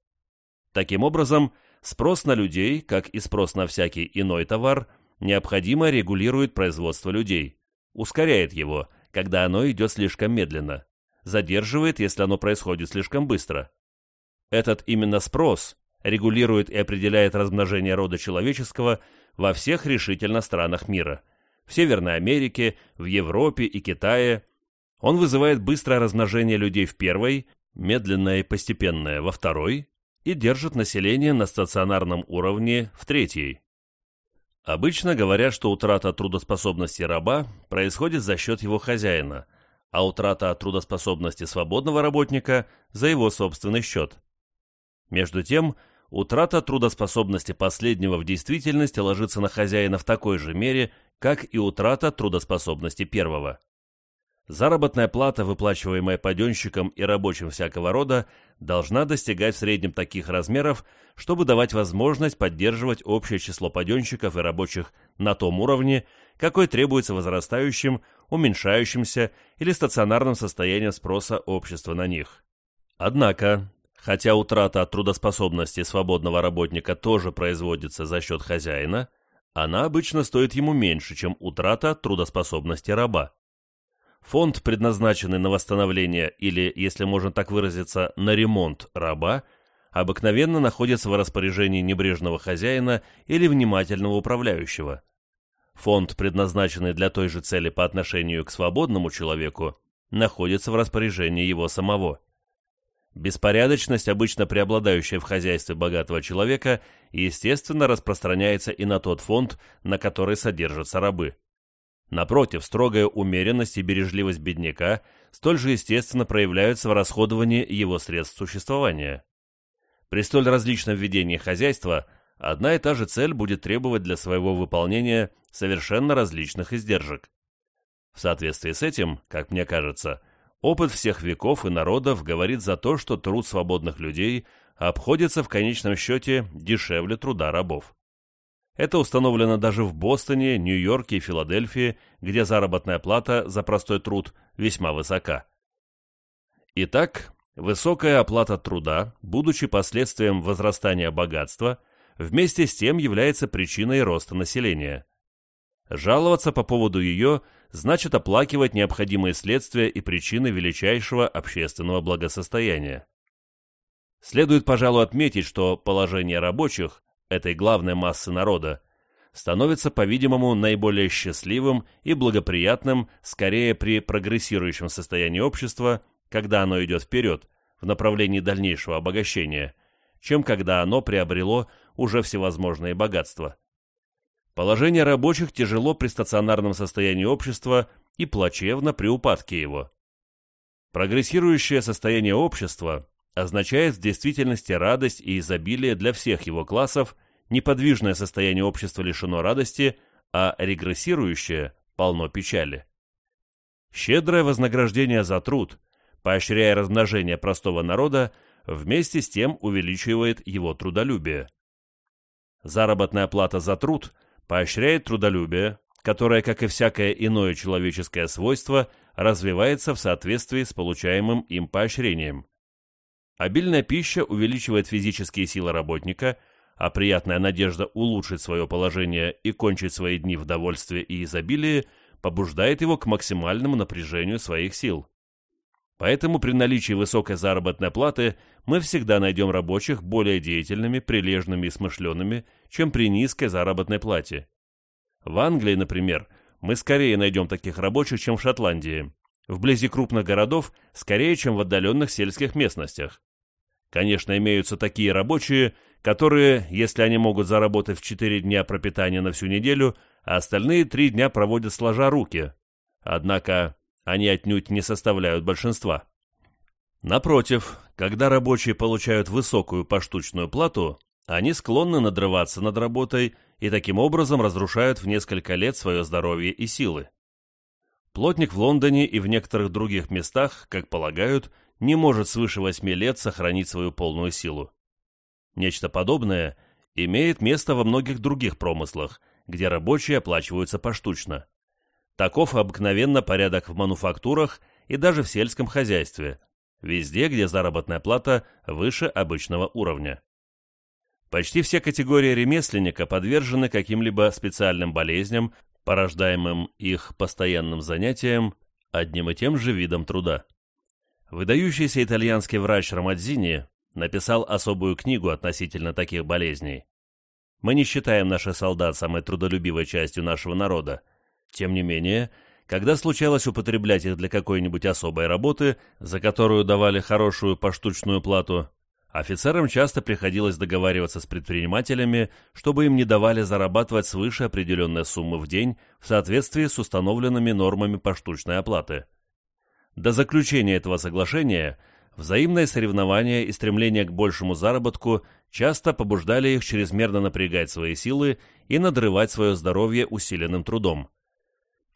Таким образом, спрос на людей, как и спрос на всякий иной товар, необходимо регулирует производство людей, ускоряет его, когда оно идет слишком медленно, задерживает, если оно происходит слишком быстро. Этот именно спрос регулирует и определяет размножение рода человеческого во всех решительно странах мира. В Северной Америке, в Европе и Китае. Он вызывает быстрое размножение людей в первой, медленное и постепенное во второй и держит население на стационарном уровне в третьей. Обычно говорят, что утрата трудоспособности раба происходит за счет его хозяина, а утрата трудоспособности свободного работника за его собственный счет. Между тем, утрата трудоспособности последнего в действительности ложится на хозяина в такой же мере, как и утрата трудоспособности первого. Заработная плата, выплачиваемая паденщикам и рабочим всякого рода, должна достигать в среднем таких размеров, чтобы давать возможность поддерживать общее число паденщиков и рабочих на том уровне, какой требуется возрастающим, уменьшающимся или стационарным состоянием спроса общества на них. Однако, Хотя утрата трудоспособности свободного работника тоже производится за счет хозяина, она обычно стоит ему меньше, чем утрата трудоспособности раба. Фонд, предназначенный на восстановление или, если можно так выразиться, на ремонт раба, обыкновенно находится в распоряжении небрежного хозяина или внимательного управляющего. Фонд, предназначенный для той же цели по отношению к свободному человеку, находится в распоряжении его самого. Беспорядочность, обычно преобладающая в хозяйстве богатого человека, естественно распространяется и на тот фонд, на который содержатся рабы. Напротив, строгая умеренность и бережливость бедняка столь же естественно проявляются в расходовании его средств существования. При столь различном ведении хозяйства одна и та же цель будет требовать для своего выполнения совершенно различных издержек. В соответствии с этим, как мне кажется, Опыт всех веков и народов говорит за то, что труд свободных людей обходится в конечном счете дешевле труда рабов. Это установлено даже в Бостоне, Нью-Йорке и Филадельфии, где заработная плата за простой труд весьма высока. Итак, высокая оплата труда, будучи последствием возрастания богатства, вместе с тем является причиной роста населения. Жаловаться по поводу ее значит оплакивать необходимые следствия и причины величайшего общественного благосостояния. Следует, пожалуй, отметить, что положение рабочих, этой главной массы народа, становится, по-видимому, наиболее счастливым и благоприятным скорее при прогрессирующем состоянии общества, когда оно идет вперед, в направлении дальнейшего обогащения, чем когда оно приобрело уже всевозможные богатства. Положение рабочих тяжело при стационарном состоянии общества и плачевно при упадке его. Прогрессирующее состояние общества означает в действительности радость и изобилие для всех его классов, неподвижное состояние общества лишено радости, а регрессирующее полно печали. Щедрое вознаграждение за труд, поощряя размножение простого народа, вместе с тем увеличивает его трудолюбие. Заработная плата за труд поощряет трудолюбие, которое, как и всякое иное человеческое свойство, развивается в соответствии с получаемым им поощрением. Обильная пища увеличивает физические силы работника, а приятная надежда улучшить свое положение и кончить свои дни в довольстве и изобилии побуждает его к максимальному напряжению своих сил. Поэтому при наличии высокой заработной платы мы всегда найдем рабочих более деятельными, прилежными и смышленными, чем при низкой заработной плате. В Англии, например, мы скорее найдем таких рабочих, чем в Шотландии, вблизи крупных городов скорее, чем в отдаленных сельских местностях. Конечно, имеются такие рабочие, которые, если они могут заработать в 4 дня пропитания на всю неделю, а остальные 3 дня проводят сложа руки. Однако они отнюдь не составляют большинства. Напротив, когда рабочие получают высокую поштучную плату, они склонны надрываться над работой и таким образом разрушают в несколько лет свое здоровье и силы. Плотник в Лондоне и в некоторых других местах, как полагают, не может свыше восьми лет сохранить свою полную силу. Нечто подобное имеет место во многих других промыслах, где рабочие оплачиваются поштучно. Таков обыкновенно порядок в мануфактурах и даже в сельском хозяйстве, везде, где заработная плата выше обычного уровня. Почти все категории ремесленника подвержены каким-либо специальным болезням, порождаемым их постоянным занятием одним и тем же видом труда. Выдающийся итальянский врач Ромадзини написал особую книгу относительно таких болезней. Мы не считаем наших солдат самой трудолюбивой частью нашего народа. Тем не менее, когда случалось употреблять их для какой-нибудь особой работы, за которую давали хорошую поштучную плату, офицерам часто приходилось договариваться с предпринимателями, чтобы им не давали зарабатывать свыше определенной суммы в день в соответствии с установленными нормами поштучной оплаты. До заключения этого соглашения взаимное соревнование и стремление к большему заработку часто побуждали их чрезмерно напрягать свои силы и надрывать свое здоровье усиленным трудом.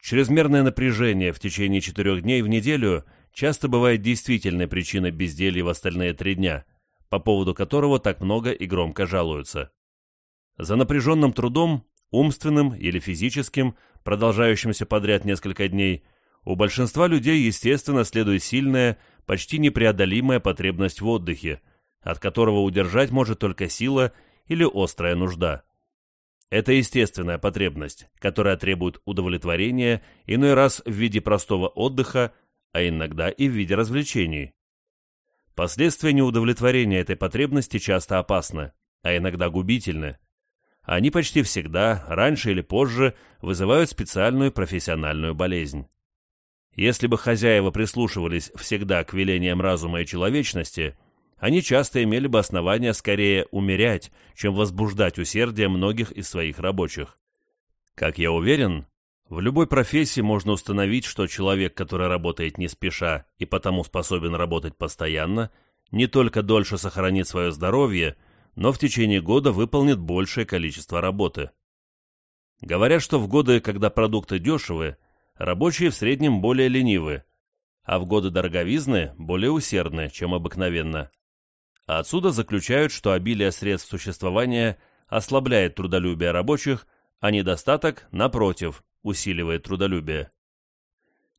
Чрезмерное напряжение в течение четырех дней в неделю часто бывает действительной причиной безделья в остальные три дня, по поводу которого так много и громко жалуются. За напряженным трудом, умственным или физическим, продолжающимся подряд несколько дней – у большинства людей, естественно, следует сильная, почти непреодолимая потребность в отдыхе, от которого удержать может только сила или острая нужда. Это естественная потребность, которая требует удовлетворения иной раз в виде простого отдыха, а иногда и в виде развлечений. Последствия неудовлетворения этой потребности часто опасны, а иногда губительны. Они почти всегда, раньше или позже, вызывают специальную профессиональную болезнь. Если бы хозяева прислушивались всегда к велениям разума и человечности, они часто имели бы основания скорее умерять, чем возбуждать усердие многих из своих рабочих. Как я уверен, в любой профессии можно установить, что человек, который работает не спеша и потому способен работать постоянно, не только дольше сохранит свое здоровье, но в течение года выполнит большее количество работы. Говорят, что в годы, когда продукты дешевы, рабочие в среднем более ленивы, а в годы дороговизны более усердны, чем обыкновенно. Отсюда заключают, что обилие средств существования ослабляет трудолюбие рабочих, а недостаток, напротив, усиливает трудолюбие.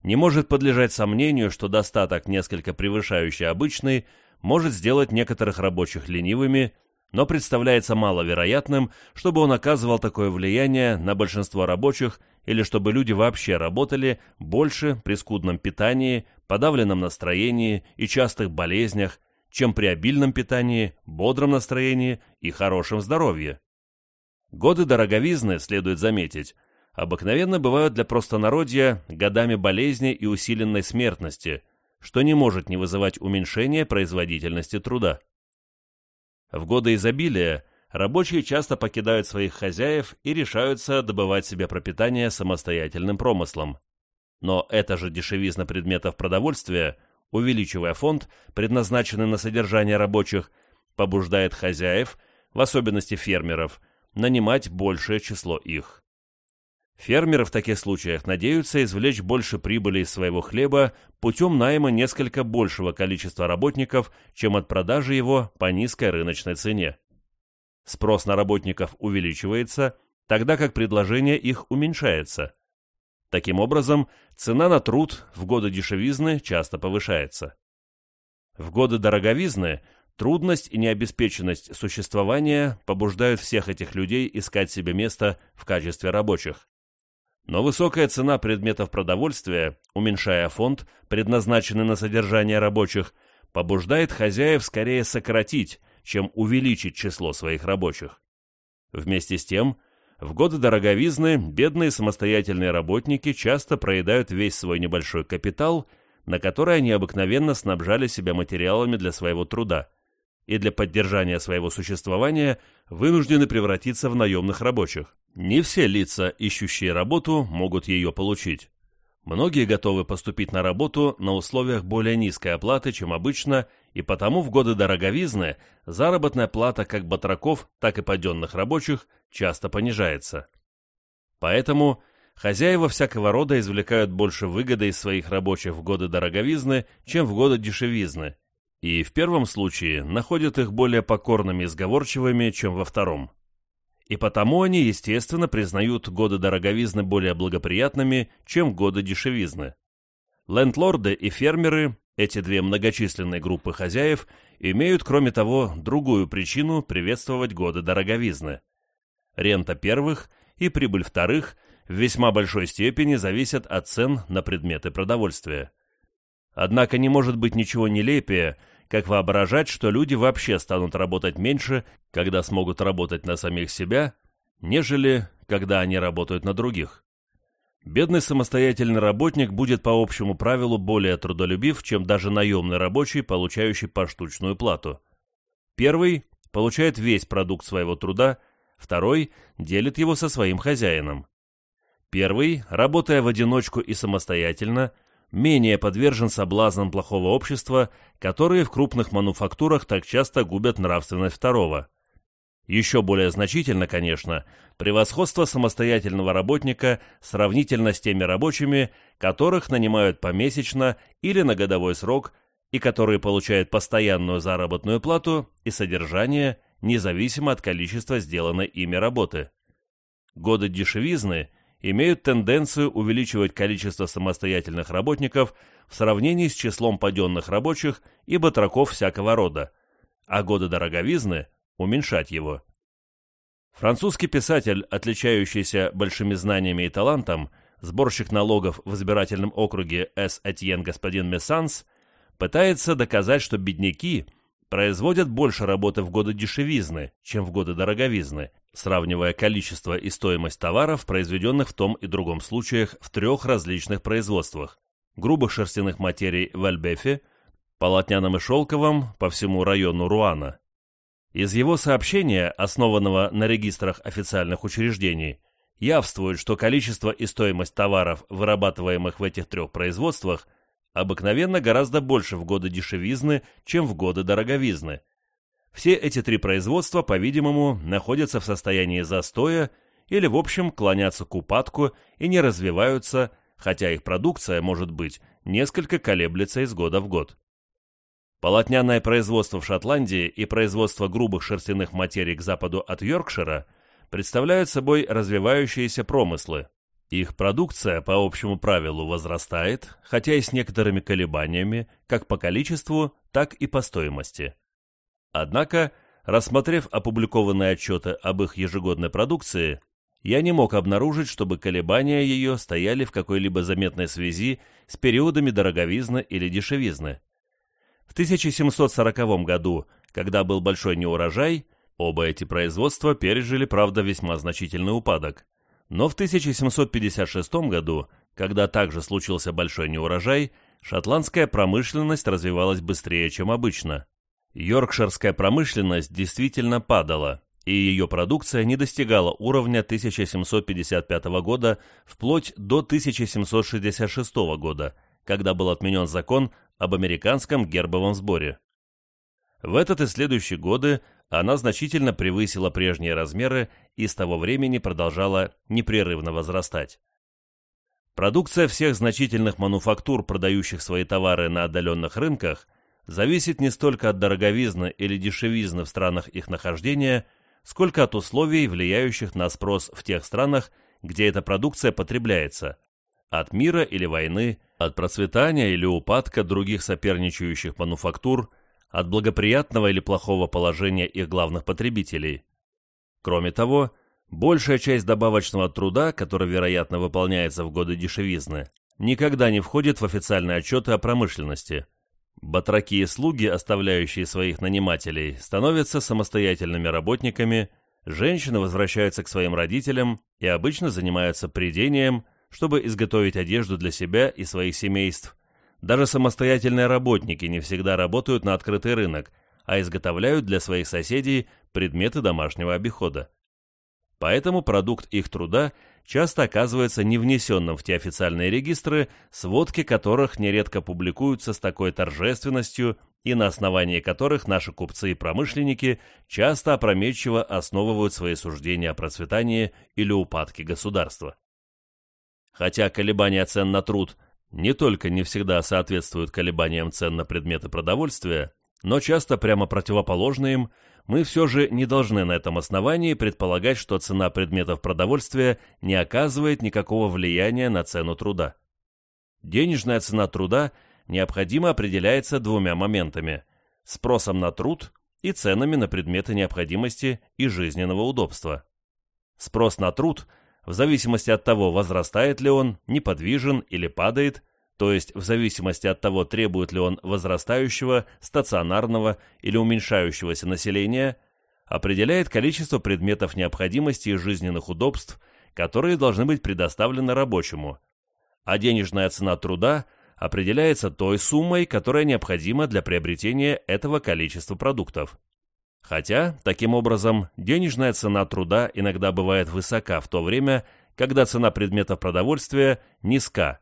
не может подлежать сомнению, что достаток, несколько превышающий обычный, может сделать некоторых рабочих ленивыми, но представляется маловероятным, чтобы он оказывал такое влияние на большинство рабочих или чтобы люди вообще работали больше при скудном питании, подавленном настроении и частых болезнях, чем при обильном питании, бодром настроении и хорошем здоровье. Годы дороговизны, следует заметить, обыкновенно бывают для простонародья годами болезни и усиленной смертности, что не может не вызывать уменьшения производительности труда. В годы изобилия рабочие часто покидают своих хозяев и решаются добывать себе пропитание самостоятельным промыслом. Но эта же дешевизна предметов продовольствия, увеличивая фонд, предназначенный на содержание рабочих, побуждает хозяев, в особенности фермеров, нанимать большее число их. Фермеры в таких случаях надеются извлечь больше прибыли из своего хлеба путем найма несколько большего количества работников, чем от продажи его по низкой рыночной цене. Спрос на работников увеличивается, тогда как предложение их уменьшается. Таким образом, цена на труд в годы дешевизны часто повышается. В годы дороговизны трудность и необеспеченность существования побуждают всех этих людей искать себе место в качестве рабочих. Но высокая цена предметов продовольствия, уменьшая фонд, предназначенный на содержание рабочих, побуждает хозяев скорее сократить, чем увеличить число своих рабочих. Вместе с тем, в годы дороговизны бедные самостоятельные работники часто проедают весь свой небольшой капитал, на который они обыкновенно снабжали себя материалами для своего труда, и для поддержания своего существования вынуждены превратиться в наемных рабочих. Не все лица, ищущие работу, могут ее получить. Многие готовы поступить на работу на условиях более низкой оплаты, чем обычно, и потому в годы дороговизны заработная плата как батраков, так и паденных рабочих часто понижается. Поэтому хозяева всякого рода извлекают больше выгоды из своих рабочих в годы дороговизны, чем в годы дешевизны, и в первом случае находят их более покорными и сговорчивыми, чем во втором и потому они, естественно, признают годы дороговизны более благоприятными, чем годы дешевизны. Лендлорды и фермеры, эти две многочисленные группы хозяев, имеют, кроме того, другую причину приветствовать годы дороговизны. Рента первых и прибыль вторых в весьма большой степени зависят от цен на предметы продовольствия. Однако не может быть ничего нелепее, как воображать, что люди вообще станут работать меньше, когда смогут работать на самих себя, нежели когда они работают на других. Бедный самостоятельный работник будет по общему правилу более трудолюбив, чем даже наемный рабочий, получающий поштучную плату. Первый получает весь продукт своего труда, второй делит его со своим хозяином. Первый, работая в одиночку и самостоятельно, менее подвержен соблазнам плохого общества, которые в крупных мануфактурах так часто губят нравственность второго. Еще более значительно, конечно, превосходство самостоятельного работника сравнительно с теми рабочими, которых нанимают помесячно или на годовой срок и которые получают постоянную заработную плату и содержание, независимо от количества сделанной ими работы. Годы дешевизны имеют тенденцию увеличивать количество самостоятельных работников в сравнении с числом паденных рабочих и батраков всякого рода, а годы дороговизны – уменьшать его. Французский писатель, отличающийся большими знаниями и талантом, сборщик налогов в избирательном округе С. Этьен господин Мессанс, пытается доказать, что бедняки производят больше работы в годы дешевизны, чем в годы дороговизны, сравнивая количество и стоимость товаров, произведенных в том и другом случаях в трех различных производствах – грубых шерстяных материй в Альбефе, полотняном и шелковом по всему району Руана. Из его сообщения, основанного на регистрах официальных учреждений, явствует, что количество и стоимость товаров, вырабатываемых в этих трех производствах, обыкновенно гораздо больше в годы дешевизны, чем в годы дороговизны – все эти три производства, по-видимому, находятся в состоянии застоя или, в общем, клонятся к упадку и не развиваются, хотя их продукция, может быть, несколько колеблется из года в год. Полотняное производство в Шотландии и производство грубых шерстяных материй к западу от Йоркшира представляют собой развивающиеся промыслы. Их продукция по общему правилу возрастает, хотя и с некоторыми колебаниями, как по количеству, так и по стоимости. Однако, рассмотрев опубликованные отчеты об их ежегодной продукции, я не мог обнаружить, чтобы колебания ее стояли в какой-либо заметной связи с периодами дороговизны или дешевизны. В 1740 году, когда был большой неурожай, оба эти производства пережили, правда, весьма значительный упадок. Но в 1756 году, когда также случился большой неурожай, шотландская промышленность развивалась быстрее, чем обычно. Йоркширская промышленность действительно падала, и ее продукция не достигала уровня 1755 года вплоть до 1766 года, когда был отменен закон об американском гербовом сборе. В этот и следующие годы она значительно превысила прежние размеры и с того времени продолжала непрерывно возрастать. Продукция всех значительных мануфактур, продающих свои товары на отдаленных рынках, зависит не столько от дороговизны или дешевизны в странах их нахождения, сколько от условий, влияющих на спрос в тех странах, где эта продукция потребляется, от мира или войны, от процветания или упадка других соперничающих мануфактур, от благоприятного или плохого положения их главных потребителей. Кроме того, большая часть добавочного труда, который, вероятно, выполняется в годы дешевизны, никогда не входит в официальные отчеты о промышленности. Батраки и слуги, оставляющие своих нанимателей, становятся самостоятельными работниками, женщины возвращаются к своим родителям и обычно занимаются придением, чтобы изготовить одежду для себя и своих семейств, даже самостоятельные работники не всегда работают на открытый рынок, а изготовляют для своих соседей предметы домашнего обихода. Поэтому продукт их труда часто оказывается не внесенным в те официальные регистры, сводки которых нередко публикуются с такой торжественностью и на основании которых наши купцы и промышленники часто опрометчиво основывают свои суждения о процветании или упадке государства. Хотя колебания цен на труд не только не всегда соответствуют колебаниям цен на предметы продовольствия, но часто прямо противоположны им, мы все же не должны на этом основании предполагать, что цена предметов продовольствия не оказывает никакого влияния на цену труда. Денежная цена труда необходимо определяется двумя моментами – спросом на труд и ценами на предметы необходимости и жизненного удобства. Спрос на труд – в зависимости от того, возрастает ли он, неподвижен или падает, то есть в зависимости от того, требует ли он возрастающего, стационарного или уменьшающегося населения, определяет количество предметов необходимости и жизненных удобств, которые должны быть предоставлены рабочему, а денежная цена труда определяется той суммой, которая необходима для приобретения этого количества продуктов. Хотя, таким образом, денежная цена труда иногда бывает высока в то время, когда цена предметов продовольствия низка.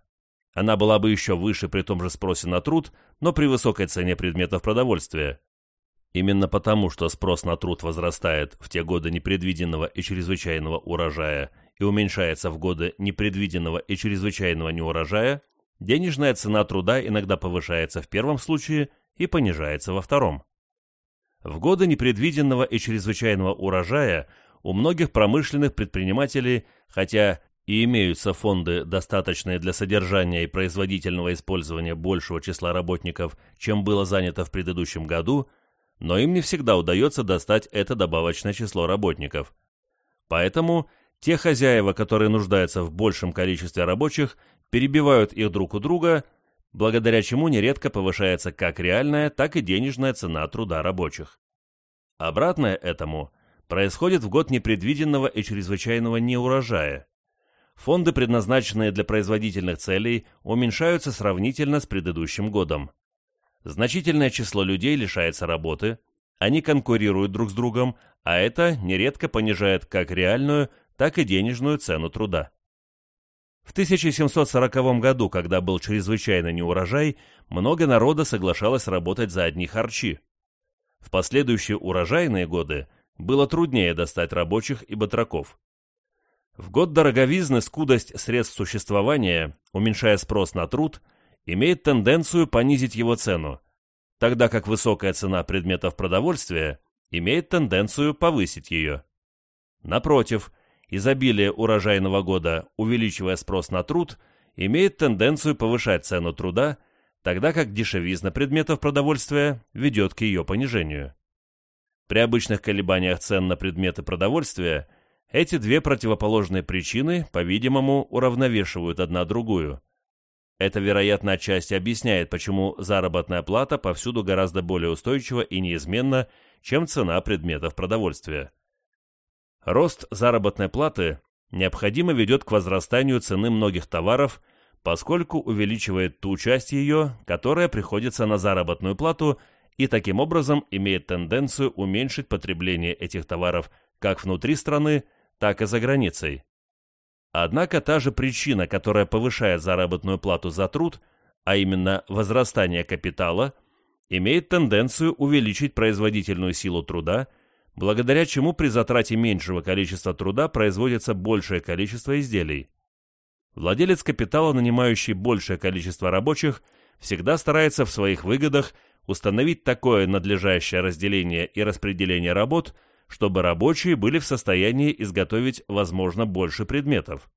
Она была бы еще выше при том же спросе на труд, но при высокой цене предметов продовольствия. Именно потому, что спрос на труд возрастает в те годы непредвиденного и чрезвычайного урожая и уменьшается в годы непредвиденного и чрезвычайного неурожая, денежная цена труда иногда повышается в первом случае и понижается во втором. В годы непредвиденного и чрезвычайного урожая у многих промышленных предпринимателей, хотя и имеются фонды, достаточные для содержания и производительного использования большего числа работников, чем было занято в предыдущем году, но им не всегда удается достать это добавочное число работников. Поэтому те хозяева, которые нуждаются в большем количестве рабочих, перебивают их друг у друга – благодаря чему нередко повышается как реальная, так и денежная цена труда рабочих. Обратное этому происходит в год непредвиденного и чрезвычайного неурожая. Фонды, предназначенные для производительных целей, уменьшаются сравнительно с предыдущим годом. Значительное число людей лишается работы, они конкурируют друг с другом, а это нередко понижает как реальную, так и денежную цену труда. В 1740 году, когда был чрезвычайно неурожай, много народа соглашалось работать за одни харчи. В последующие урожайные годы было труднее достать рабочих и батраков. В год дороговизны скудость средств существования, уменьшая спрос на труд, имеет тенденцию понизить его цену, тогда как высокая цена предметов продовольствия имеет тенденцию повысить ее. Напротив, изобилие урожайного года, увеличивая спрос на труд, имеет тенденцию повышать цену труда, тогда как дешевизна предметов продовольствия ведет к ее понижению. При обычных колебаниях цен на предметы продовольствия эти две противоположные причины, по-видимому, уравновешивают одна другую. Это, вероятно, отчасти объясняет, почему заработная плата повсюду гораздо более устойчива и неизменна, чем цена предметов продовольствия. Рост заработной платы необходимо ведет к возрастанию цены многих товаров, поскольку увеличивает ту часть ее, которая приходится на заработную плату и таким образом имеет тенденцию уменьшить потребление этих товаров как внутри страны, так и за границей. Однако та же причина, которая повышает заработную плату за труд, а именно возрастание капитала, имеет тенденцию увеличить производительную силу труда, благодаря чему при затрате меньшего количества труда производится большее количество изделий. Владелец капитала, нанимающий большее количество рабочих, всегда старается в своих выгодах установить такое надлежащее разделение и распределение работ, чтобы рабочие были в состоянии изготовить, возможно, больше предметов.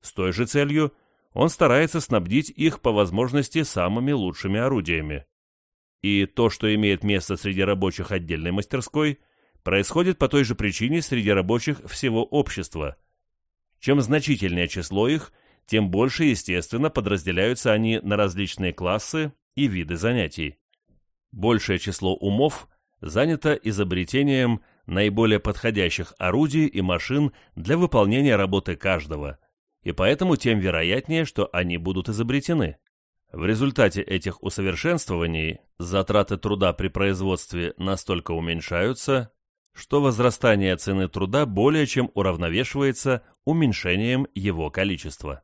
С той же целью он старается снабдить их по возможности самыми лучшими орудиями. И то, что имеет место среди рабочих отдельной мастерской, происходит по той же причине среди рабочих всего общества. Чем значительнее число их, тем больше, естественно, подразделяются они на различные классы и виды занятий. Большее число умов занято изобретением наиболее подходящих орудий и машин для выполнения работы каждого, и поэтому тем вероятнее, что они будут изобретены. В результате этих усовершенствований затраты труда при производстве настолько уменьшаются, что возрастание цены труда более чем уравновешивается уменьшением его количества.